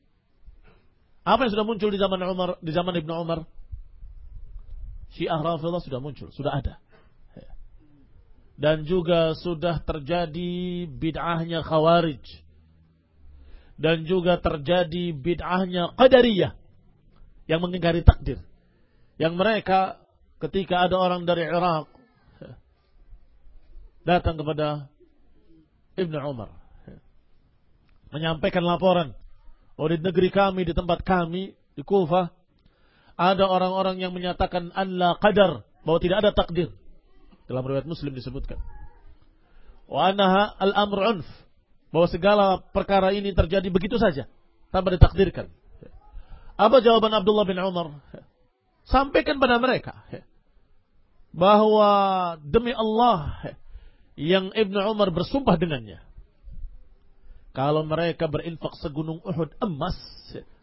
S1: Apa yang sudah muncul di zaman Umar, di zaman Ibnu Umar? Syiah Rafidhah sudah muncul, sudah ada. Dan juga sudah terjadi bid'ahnya Khawarij. Dan juga terjadi bid'ahnya Qadariyah yang mengingkari takdir. Yang mereka ketika ada orang dari Irak datang kepada Ibnu Umar menyampaikan laporan oh negeri kami di tempat kami di Kufah ada orang-orang yang menyatakan Allah qadar bahwa tidak ada takdir dalam riwayat Muslim disebutkan wa anaha al-amr unf bahwa segala perkara ini terjadi begitu saja tanpa ditakdirkan apa jawaban Abdullah bin Umar sampaikan pada mereka bahwa demi Allah yang Ibnu Umar bersumpah dengannya. Kalau mereka berinfak segunung Uhud emas,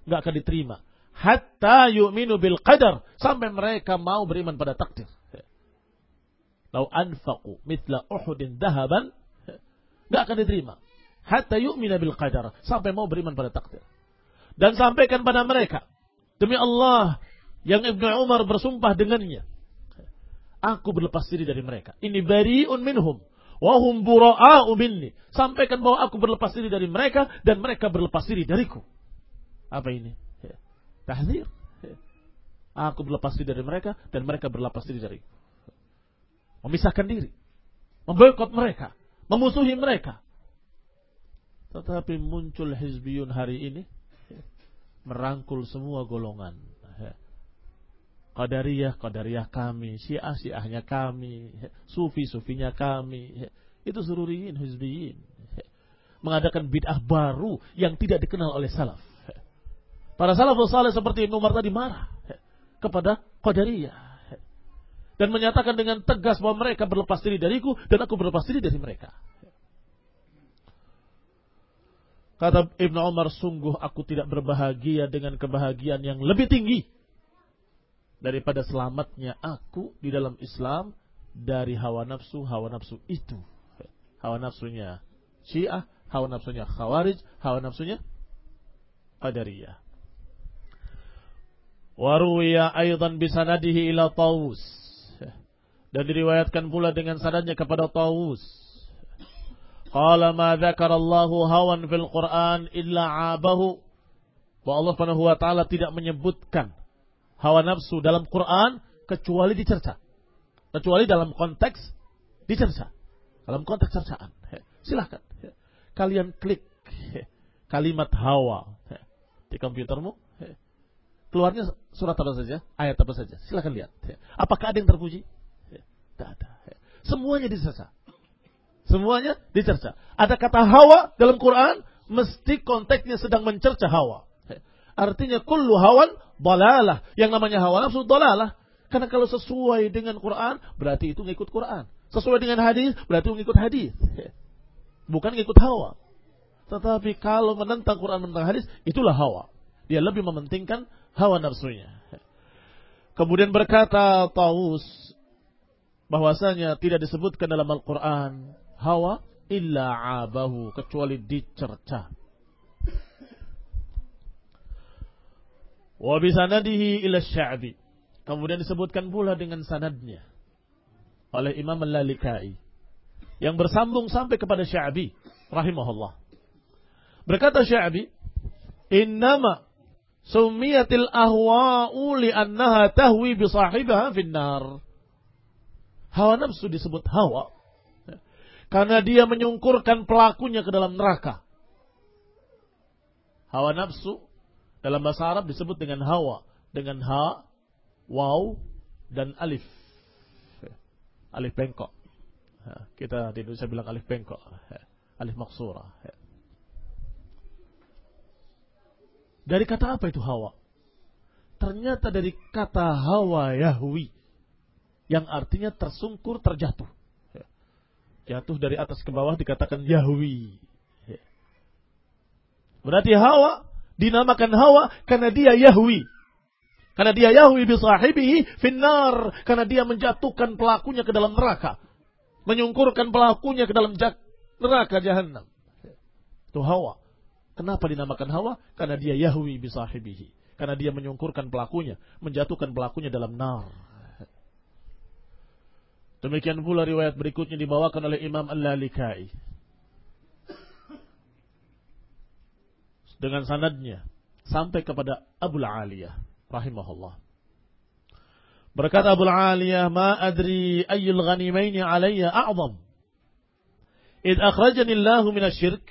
S1: nggak akan diterima. Hatta yu'minu bil qadar. Sampai mereka mau beriman pada takdir. Lau anfaqu mitla Uhudin dahaban, nggak akan diterima. Hatta yu'mina bil qadar. Sampai mau beriman pada takdir. Dan sampaikan pada mereka. Demi Allah, yang Ibnu Umar bersumpah dengannya. Aku berlepas diri dari mereka. Ini bari'un minhum. Wahum bura'a'u minni. Sampaikan bahwa aku berlepas diri dari mereka dan mereka berlepas diri dariku. Apa ini? Tahzir. Aku berlepas diri dari mereka dan mereka berlepas diri dariku. Memisahkan diri. Memboikot mereka. Memusuhi mereka. Tetapi muncul hizbiyun hari ini. Merangkul semua golongan Qadariyah, Qadariyah kami, Syiah, Syiahnya kami, Sufi, Sufinya kami. Itu sururiyin, hizbiyin. Mengadakan bid'ah baru yang tidak dikenal oleh salaf. Para salafus saleh seperti Ibn Umar tadi marah kepada Qadariyah. Dan menyatakan dengan tegas bahwa mereka berlepas diri dariku dan aku berlepas diri dari mereka. Kata Ibn Umar, sungguh aku tidak berbahagia dengan kebahagiaan yang lebih tinggi daripada selamatnya aku di dalam Islam dari hawa nafsu hawa nafsu itu hawa nafsunya Syiah hawa nafsunya Khawarij hawa nafsunya Qadariyah waruya aidan bisanadihi ila Taus dan diriwayatkan pula dengan sanadnya kepada Taus qala ma dzakarallahu hawan fil Qur'an illa abahu bahwa Allah Subhanahu wa taala tidak menyebutkan hawa nafsu dalam Quran kecuali dicerca. Kecuali dalam konteks dicerca. Dalam konteks cercaan. Silahkan. Kalian klik kalimat hawa di komputermu. Keluarnya surat apa saja, ayat apa saja. Silahkan lihat. Apakah ada yang terpuji? Tidak ada. Semuanya dicerca. Semuanya dicerca. Ada kata hawa dalam Quran, mesti konteksnya sedang mencerca hawa. Artinya kullu hawan dalalah. Yang namanya hawa nafsu dalalah. Karena kalau sesuai dengan Quran, berarti itu ngikut Quran. Sesuai dengan hadis, berarti ngikut hadis. Bukan ngikut hawa. Tetapi kalau menentang Quran menentang hadis, itulah hawa. Dia lebih mementingkan hawa nafsunya. Kemudian berkata Taus bahwasanya tidak disebutkan dalam Al-Quran hawa illa abahu kecuali dicerca. Wa bisanadihi ila sya'bi. Kemudian disebutkan pula dengan sanadnya oleh Imam Al-Lalikai yang bersambung sampai kepada Sya'bi rahimahullah. Berkata Sya'bi, "Innama sumiyatil ahwa'u li'annaha tahwi bi sahibiha finnar." Hawa nafsu disebut hawa karena dia menyungkurkan pelakunya ke dalam neraka. Hawa nafsu dalam bahasa Arab disebut dengan hawa. Dengan ha, waw, dan alif. Alif bengkok. Kita di Indonesia bilang alif bengkok. Alif maksura. Dari kata apa itu hawa? Ternyata dari kata hawa Yahwi. Yang artinya tersungkur, terjatuh. Jatuh dari atas ke bawah dikatakan Yahwi. Berarti hawa dinamakan Hawa karena dia Yahwi. Karena dia Yahwi bisahibihi finnar. Karena dia menjatuhkan pelakunya ke dalam neraka. Menyungkurkan pelakunya ke dalam neraka jahanam. Itu Hawa. Kenapa dinamakan hawa? Karena dia yahwi bisahibihi. Karena dia menyungkurkan pelakunya, menjatuhkan pelakunya dalam nar. Demikian pula riwayat berikutnya dibawakan oleh Imam Al-Lalikai. Dengan sanadnya sampai kepada Abu Aliyah rahimahullah. Berkata Abu Aliyah, "Ma adri ayyul ghanimaini alayya a'zam." Id akhrajani Allahu min asy-syirk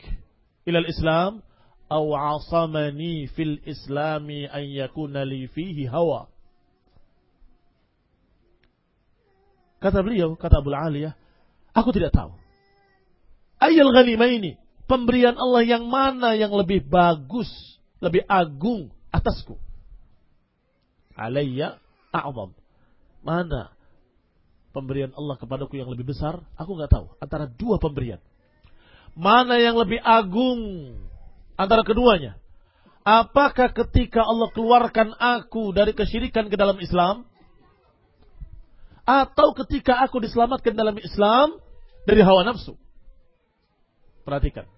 S1: ila al-Islam au asamani fil islami an yakuna li fihi hawa. Kata beliau, kata Abu Aliyah, aku tidak tahu. Ayal ini pemberian Allah yang mana yang lebih bagus, lebih agung atasku? Alayya a'zam. Mana pemberian Allah kepadaku yang lebih besar? Aku nggak tahu. Antara dua pemberian. Mana yang lebih agung antara keduanya? Apakah ketika Allah keluarkan aku dari kesyirikan ke dalam Islam? atau ketika aku diselamatkan dalam Islam dari hawa nafsu. Perhatikan.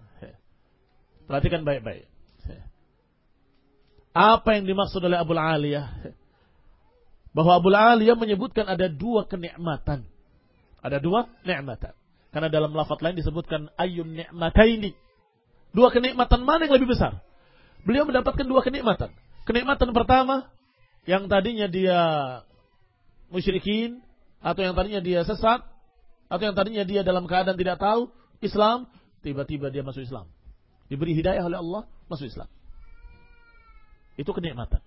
S1: Perhatikan baik-baik. Apa yang dimaksud oleh Abu Aliyah? Bahwa Abu Aliyah menyebutkan ada dua kenikmatan. Ada dua nikmatan. Karena dalam lafaz lain disebutkan ayun nikmataini. Dua kenikmatan mana yang lebih besar? Beliau mendapatkan dua kenikmatan. Kenikmatan pertama yang tadinya dia musyrikin atau yang tadinya dia sesat atau yang tadinya dia dalam keadaan tidak tahu Islam, tiba-tiba dia masuk Islam. Diberi hidayah oleh Allah, masuk Islam. Itu kenikmatan.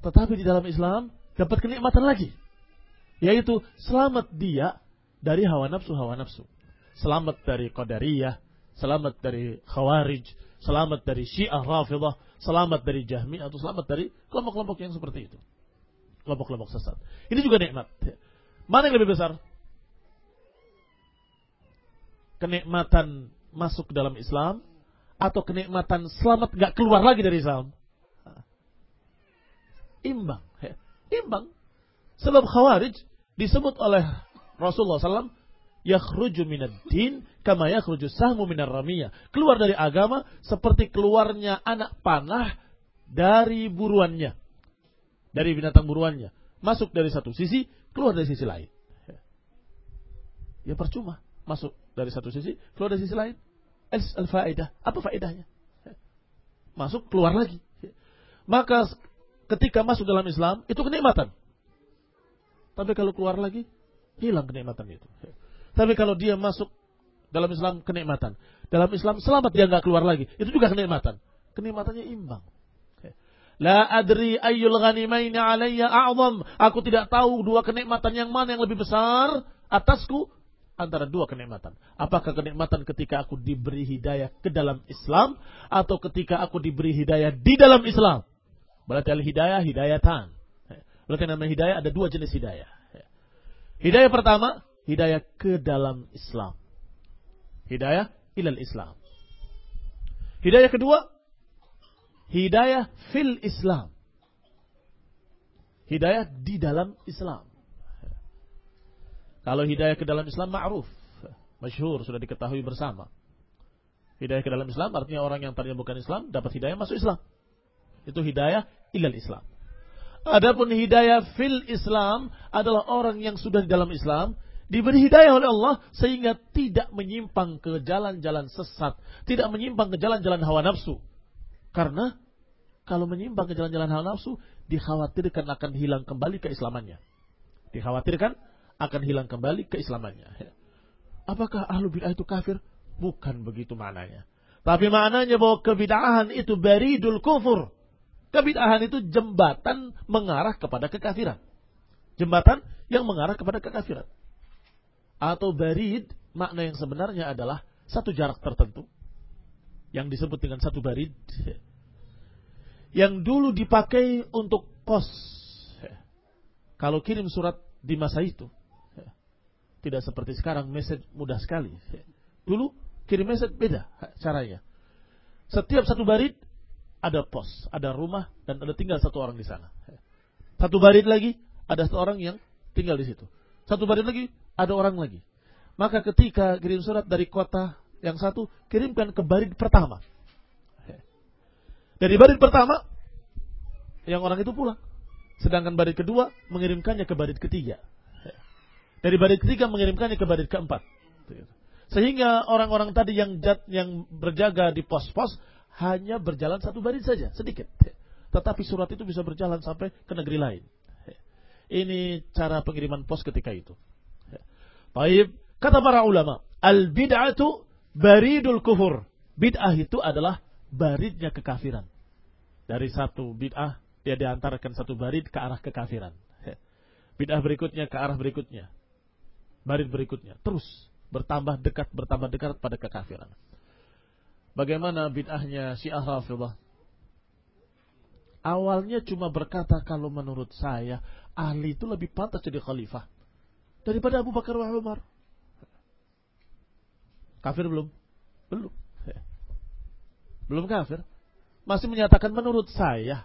S1: Tetapi di dalam Islam dapat kenikmatan lagi. Yaitu selamat dia dari hawa nafsu-hawa nafsu. Selamat dari Qadariyah, selamat dari Khawarij, selamat dari Syiah Rafidah, selamat dari Jahmi atau selamat dari kelompok-kelompok yang seperti itu. Kelompok-kelompok sesat. Ini juga nikmat. Mana yang lebih besar? Kenikmatan masuk dalam Islam atau kenikmatan selamat gak keluar lagi dari Islam? Imbang. Imbang. Sebab Khawarij disebut oleh Rasulullah SAW yakhruju minad din kama yakhruju sahmu minar ramiyah. Keluar dari agama seperti keluarnya anak panah dari buruannya. Dari binatang buruannya. Masuk dari satu sisi, keluar dari sisi lain. Ya percuma. Masuk dari satu sisi, keluar dari sisi lain. Al-faedah. Apa faedahnya? Masuk, keluar lagi. Maka ketika masuk dalam Islam, itu kenikmatan. Tapi kalau keluar lagi, hilang kenikmatan itu. Tapi kalau dia masuk dalam Islam kenikmatan, dalam Islam selamat dia nggak keluar lagi, itu juga kenikmatan. Kenikmatannya imbang. La adri ayyul ghanimaini alayya a'zam. Aku tidak tahu dua kenikmatan yang mana yang lebih besar atasku antara dua kenikmatan. Apakah kenikmatan ketika aku diberi hidayah ke dalam Islam atau ketika aku diberi hidayah di dalam Islam? Berarti al hidayah hidayatan. Berarti nama hidayah ada dua jenis hidayah. Hidayah pertama, hidayah ke dalam Islam. Hidayah ilal Islam. Hidayah kedua, hidayah fil Islam. Hidayah di dalam Islam. Kalau hidayah ke dalam Islam ma'ruf, masyhur sudah diketahui bersama. Hidayah ke dalam Islam artinya orang yang tadinya bukan Islam dapat hidayah masuk Islam. Itu hidayah ilal Islam. Adapun hidayah fil Islam adalah orang yang sudah di dalam Islam diberi hidayah oleh Allah sehingga tidak menyimpang ke jalan-jalan sesat, tidak menyimpang ke jalan-jalan hawa nafsu. Karena kalau menyimpang ke jalan-jalan hawa nafsu, dikhawatirkan akan hilang kembali keislamannya. Dikhawatirkan akan hilang kembali keislamannya. Apakah ahlu bid'ah itu kafir? Bukan begitu maknanya. Tapi maknanya bahwa kebid'ahan itu baridul kufur. Kebid'ahan itu jembatan mengarah kepada kekafiran. Jembatan yang mengarah kepada kekafiran. Atau barid, makna yang sebenarnya adalah satu jarak tertentu. Yang disebut dengan satu barid. Yang dulu dipakai untuk pos. Kalau kirim surat di masa itu. Tidak seperti sekarang, message mudah sekali. Dulu kirim message beda caranya. Setiap satu barid ada pos, ada rumah, dan ada tinggal satu orang di sana. Satu barit lagi, ada satu orang yang tinggal di situ. Satu barit lagi, ada orang lagi. Maka ketika kirim surat dari kota yang satu, kirimkan ke barit pertama. Dari barit pertama, yang orang itu pulang. Sedangkan barit kedua mengirimkannya ke barit ketiga. Dari barit ketiga mengirimkannya ke barit keempat. Sehingga orang-orang tadi yang jat, yang berjaga di pos-pos hanya berjalan satu baris saja, sedikit. Tetapi surat itu bisa berjalan sampai ke negeri lain. Ini cara pengiriman pos ketika itu. Baik, kata para ulama, al bid'atu baridul kufur. Bid'ah itu adalah baridnya kekafiran. Dari satu bid'ah dia diantarkan satu barid ke arah kekafiran. Bid'ah berikutnya ke arah berikutnya. Barid berikutnya. Terus bertambah dekat, bertambah dekat pada kekafiran. Bagaimana bid'ahnya Syiah Rafidah? Awalnya cuma berkata kalau menurut saya Ali itu lebih pantas jadi khalifah daripada Abu Bakar wa Umar. Kafir belum? Belum. Belum kafir. Masih menyatakan menurut saya.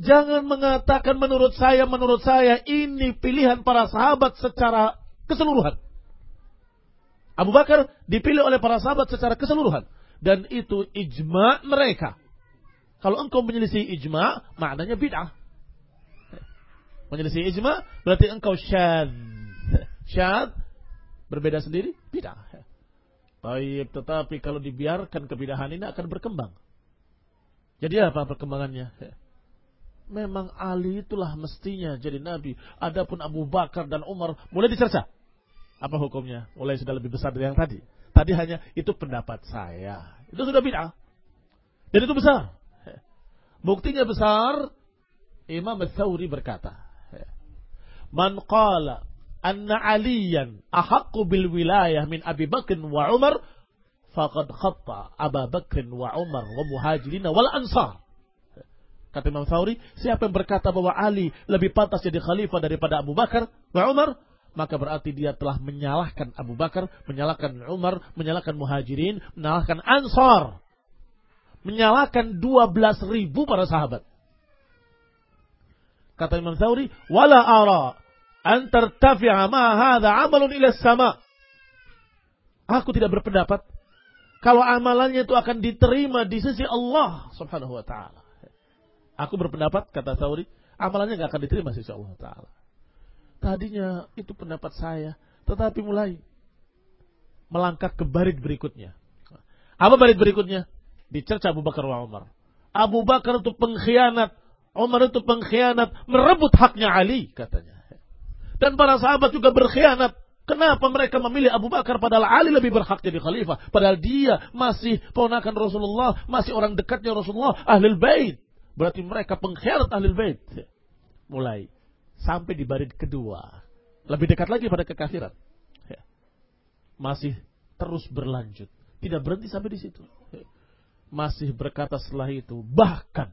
S1: Jangan mengatakan menurut saya, menurut saya ini pilihan para sahabat secara keseluruhan. Abu Bakar dipilih oleh para sahabat secara keseluruhan. Dan itu ijma mereka. Kalau engkau menyelisih ijma, maknanya bid'ah. Menyelisih ijma, berarti engkau syad. Syad, berbeda sendiri, bid'ah. Baik, tetapi kalau dibiarkan kebidahan ini akan berkembang. Jadi apa perkembangannya? Memang Ali itulah mestinya jadi nabi. Adapun Abu Bakar dan Umar mulai dicerca. Apa hukumnya? Mulai sudah lebih besar dari yang tadi. Tadi hanya itu pendapat saya. Itu sudah bid'ah. Dan itu besar. Buktinya besar. Imam Thawri berkata. Man qala anna aliyan ahaqqu bil wilayah min Abi Bakr wa Umar faqad khatta Abu Bakr wa Umar wa muhajirin wal ansar. Kata Imam Thawri, siapa yang berkata bahwa Ali lebih pantas jadi khalifah daripada Abu Bakar wa Umar, maka berarti dia telah menyalahkan Abu Bakar, menyalahkan Umar, menyalahkan Muhajirin, menyalahkan Ansar. Menyalahkan 12 ribu para sahabat. Kata Imam Thawri, wala ara an tartafi'a ma hadha amalun ila sama. Aku tidak berpendapat kalau amalannya itu akan diterima di sisi Allah Subhanahu wa taala. Aku berpendapat kata Thawri, amalannya nggak akan diterima di sisi Allah taala. Tadinya itu pendapat saya, tetapi mulai melangkah ke barit berikutnya. Apa barit berikutnya? Dicerca Abu Bakar wa Umar. Abu Bakar itu pengkhianat, Umar itu pengkhianat, merebut haknya Ali katanya. Dan para sahabat juga berkhianat. Kenapa mereka memilih Abu Bakar padahal Ali lebih berhak jadi khalifah? Padahal dia masih ponakan Rasulullah, masih orang dekatnya Rasulullah, ahlul bait. Berarti mereka pengkhianat ahlul bait. Mulai sampai di barit kedua. Lebih dekat lagi pada kekafiran. Ya. Masih terus berlanjut. Tidak berhenti sampai di situ. Ya. Masih berkata setelah itu. Bahkan.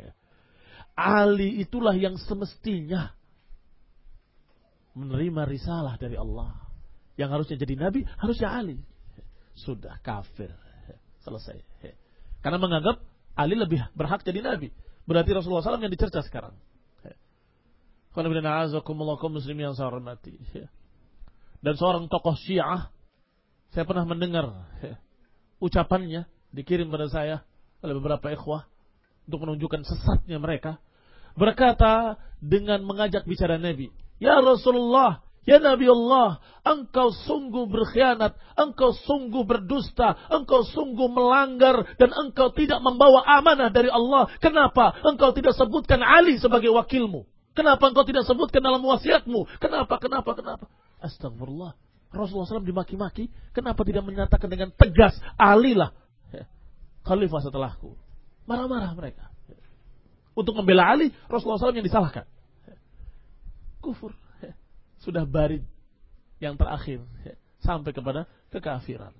S1: Ya. Ali itulah yang semestinya menerima risalah dari Allah. Yang harusnya jadi nabi, harusnya Ali. Sudah kafir. Selesai. Karena menganggap Ali lebih berhak jadi nabi. Berarti Rasulullah SAW yang dicerca sekarang kaum muslim yang saya hormati. Dan seorang tokoh Syiah, saya pernah mendengar ya, ucapannya dikirim pada saya oleh beberapa ikhwah untuk menunjukkan sesatnya mereka. Berkata dengan mengajak bicara Nabi, Ya Rasulullah, Ya Nabi Allah, engkau sungguh berkhianat, engkau sungguh berdusta, engkau sungguh melanggar, dan engkau tidak membawa amanah dari Allah. Kenapa? Engkau tidak sebutkan Ali sebagai wakilmu. Kenapa engkau tidak sebutkan dalam wasiatmu? Kenapa, kenapa, kenapa? Astagfirullah. Rasulullah SAW dimaki-maki. Kenapa tidak menyatakan dengan tegas? Alilah. Ya. Khalifah setelahku. Marah-marah mereka. Untuk membela Ali, Rasulullah SAW yang disalahkan. Kufur. Sudah barid yang terakhir. Sampai kepada kekafiran.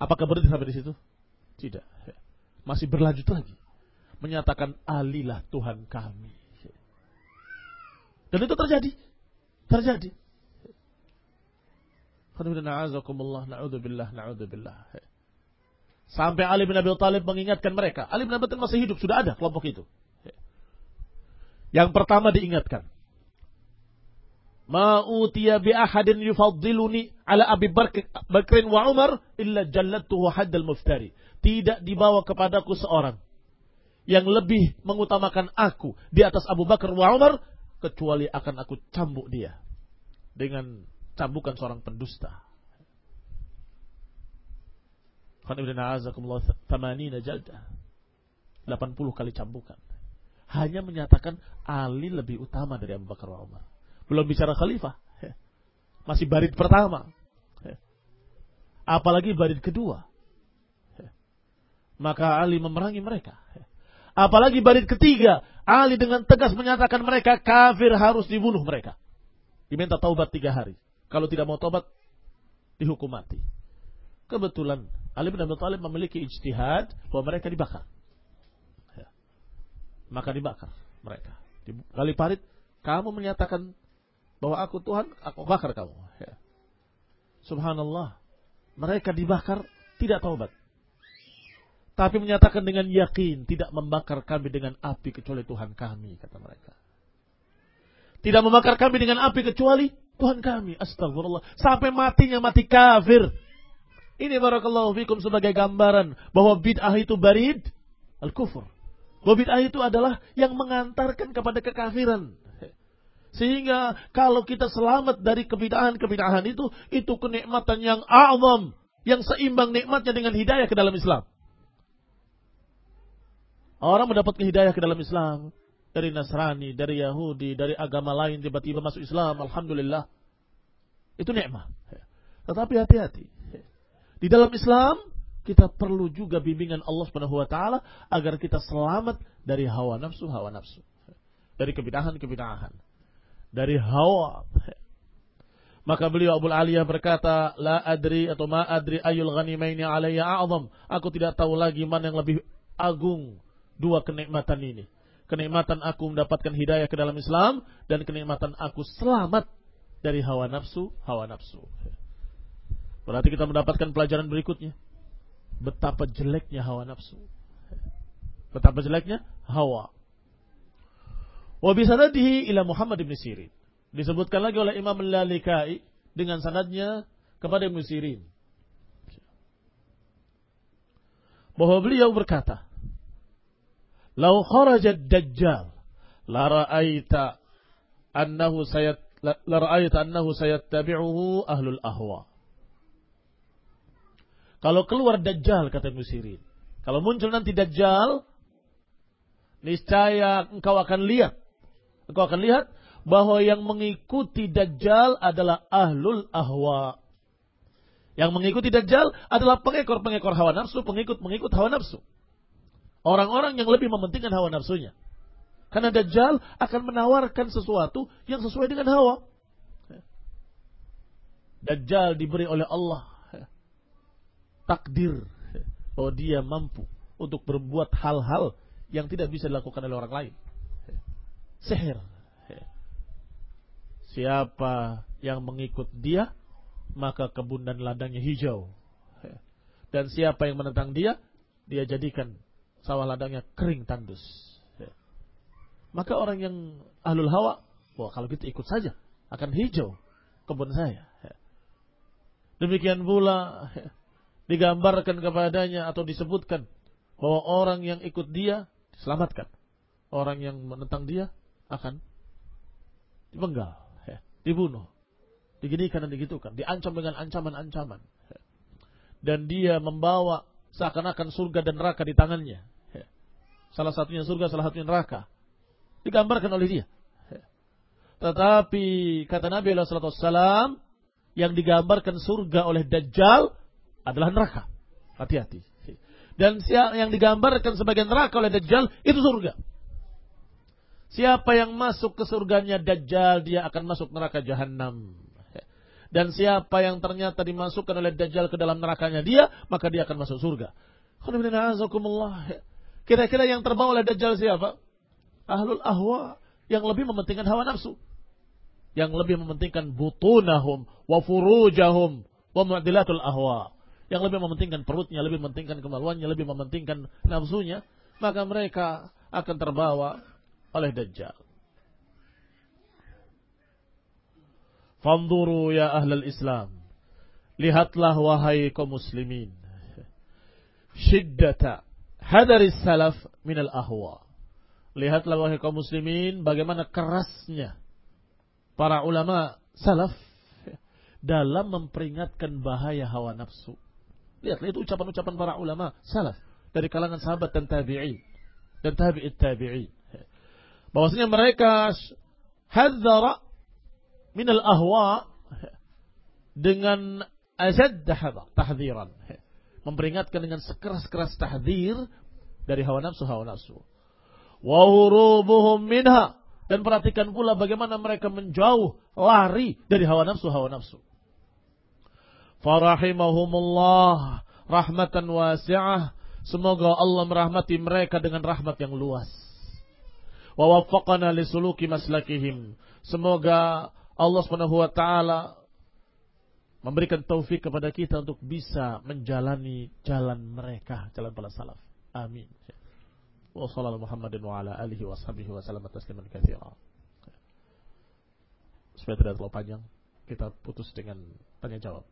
S1: Apakah berhenti sampai di situ? Tidak. Masih berlanjut lagi. Menyatakan alilah Tuhan kami. Dan itu terjadi. Terjadi. Sampai Ali bin Abi Thalib mengingatkan mereka. Ali bin Abi Thalib masih hidup, sudah ada kelompok itu. Yang pertama diingatkan. Ma utiya bi ahadin yufaddiluni ala Abi Bakrin wa Umar illa jallatuhu haddal muftari. Tidak dibawa kepadaku seorang yang lebih mengutamakan aku di atas Abu Bakar wa Umar kecuali akan aku cambuk dia dengan cambukan seorang pendusta. 80 kali cambukan. Hanya menyatakan Ali lebih utama dari Abu Bakar wa Umar. Belum bicara khalifah. Masih barid pertama. Apalagi barid kedua. Maka Ali memerangi mereka. Apalagi barit ketiga, Ali dengan tegas menyatakan mereka kafir harus dibunuh mereka. Diminta taubat tiga hari. Kalau tidak mau taubat, dihukum mati. Kebetulan Ali bin Abi Thalib memiliki ijtihad bahwa mereka dibakar. Maka dibakar mereka. Kali parit, kamu menyatakan bahwa aku Tuhan, aku bakar kamu. Ya. Subhanallah. Mereka dibakar tidak taubat. Tapi menyatakan dengan yakin tidak membakar kami dengan api kecuali Tuhan kami, kata mereka. Tidak membakar kami dengan api kecuali Tuhan kami. Astagfirullah. Sampai matinya mati kafir. Ini barakallahu fikum sebagai gambaran bahwa bid'ah itu barid al-kufur. Bahwa bid'ah itu adalah yang mengantarkan kepada kekafiran. Sehingga kalau kita selamat dari kebid'ahan-kebid'ahan itu, itu kenikmatan yang azam, yang seimbang nikmatnya dengan hidayah ke dalam Islam. Orang mendapat hidayah ke dalam Islam dari Nasrani, dari Yahudi, dari agama lain tiba-tiba masuk Islam, alhamdulillah. Itu nikmat. Tetapi hati-hati. Di dalam Islam kita perlu juga bimbingan Allah Subhanahu wa taala agar kita selamat dari hawa nafsu, hawa nafsu. Dari kebidahan-kebidahan dari hawa. Maka beliau Abu Aliyah berkata, La adri atau ma adri ayul ghanimaini alayya a'zam. Aku tidak tahu lagi mana yang lebih agung dua kenikmatan ini. Kenikmatan aku mendapatkan hidayah ke dalam Islam dan kenikmatan aku selamat dari hawa nafsu, hawa nafsu. Berarti kita mendapatkan pelajaran berikutnya. Betapa jeleknya hawa nafsu. Betapa jeleknya hawa. Wa bisanadihi ila Muhammad bin Sirin. Disebutkan lagi oleh Imam Al-Lalikai dengan sanadnya kepada Ibn Sirin. Bahwa beliau berkata, "Lau kharaja dajjal la ra'aita annahu sayat la ra'aita annahu sayattabi'uhu ahlul ahwa." Kalau keluar Dajjal kata Ibn Sirin, kalau muncul nanti Dajjal, niscaya engkau akan lihat Engkau akan lihat bahwa yang mengikuti Dajjal adalah ahlul ahwa. Yang mengikuti Dajjal adalah pengekor-pengekor hawa nafsu, pengikut-pengikut hawa nafsu. Orang-orang yang lebih mementingkan hawa nafsunya. Karena Dajjal akan menawarkan sesuatu yang sesuai dengan hawa. Dajjal diberi oleh Allah takdir bahwa dia mampu untuk berbuat hal-hal yang tidak bisa dilakukan oleh orang lain sihir. Siapa yang mengikut dia, maka kebun dan ladangnya hijau. Dan siapa yang menentang dia, dia jadikan sawah ladangnya kering tandus. Maka orang yang ahlul hawa, wah kalau gitu ikut saja, akan hijau kebun saya. Demikian pula digambarkan kepadanya atau disebutkan bahwa orang yang ikut dia diselamatkan. Orang yang menentang dia akan dipenggal, ya, dibunuh, diginikan dan digitukan, diancam dengan ancaman-ancaman. Ya. Dan dia membawa seakan-akan surga dan neraka di tangannya. Ya. Salah satunya surga, salah satunya neraka. Digambarkan oleh dia. Ya. Tetapi kata Nabi SAW, yang digambarkan surga oleh Dajjal adalah neraka. Hati-hati. Dan yang digambarkan sebagai neraka oleh Dajjal itu surga. Siapa yang masuk ke surganya Dajjal, dia akan masuk neraka jahanam. Dan siapa yang ternyata dimasukkan oleh Dajjal ke dalam nerakanya dia, maka dia akan masuk surga. Kira-kira yang terbawa oleh Dajjal siapa? Ahlul ahwa. Yang lebih mementingkan hawa nafsu. Yang lebih mementingkan butunahum, wa furujahum, wa mu'dilatul ahwa. Yang lebih mementingkan perutnya, lebih mementingkan kemaluannya, lebih mementingkan nafsunya. Maka mereka akan terbawa oleh Dajjal. Fanduru ya ahlal Islam. Lihatlah wahai kaum muslimin. Shiddata hadaris salaf minal ahwa. Lihatlah wahai kaum muslimin bagaimana kerasnya para ulama salaf dalam memperingatkan bahaya hawa nafsu. Lihatlah itu ucapan-ucapan para ulama salaf dari kalangan sahabat dan tabi'in dan tabi'it tabi'in bahwasanya mereka hadzara al ahwa dengan azad tahdziran memperingatkan dengan sekeras-keras tahdzir dari hawa nafsu hawa nafsu. Wa hurubuhum minha. Dan perhatikan pula bagaimana mereka menjauh lari dari hawa nafsu hawa nafsu. Farahimahumullah. Rahmatan wasi'ah. Semoga Allah merahmati mereka dengan rahmat yang luas wa waffaqana lisuluki maslakihim. Semoga Allah Subhanahu wa taala memberikan taufik kepada kita untuk bisa menjalani jalan mereka, jalan para salaf. Amin. Wa sallallahu Muhammadin wa ala alihi wa sahbihi wa sallam tasliman katsira. Supaya tidak terlalu panjang, kita putus dengan tanya jawab.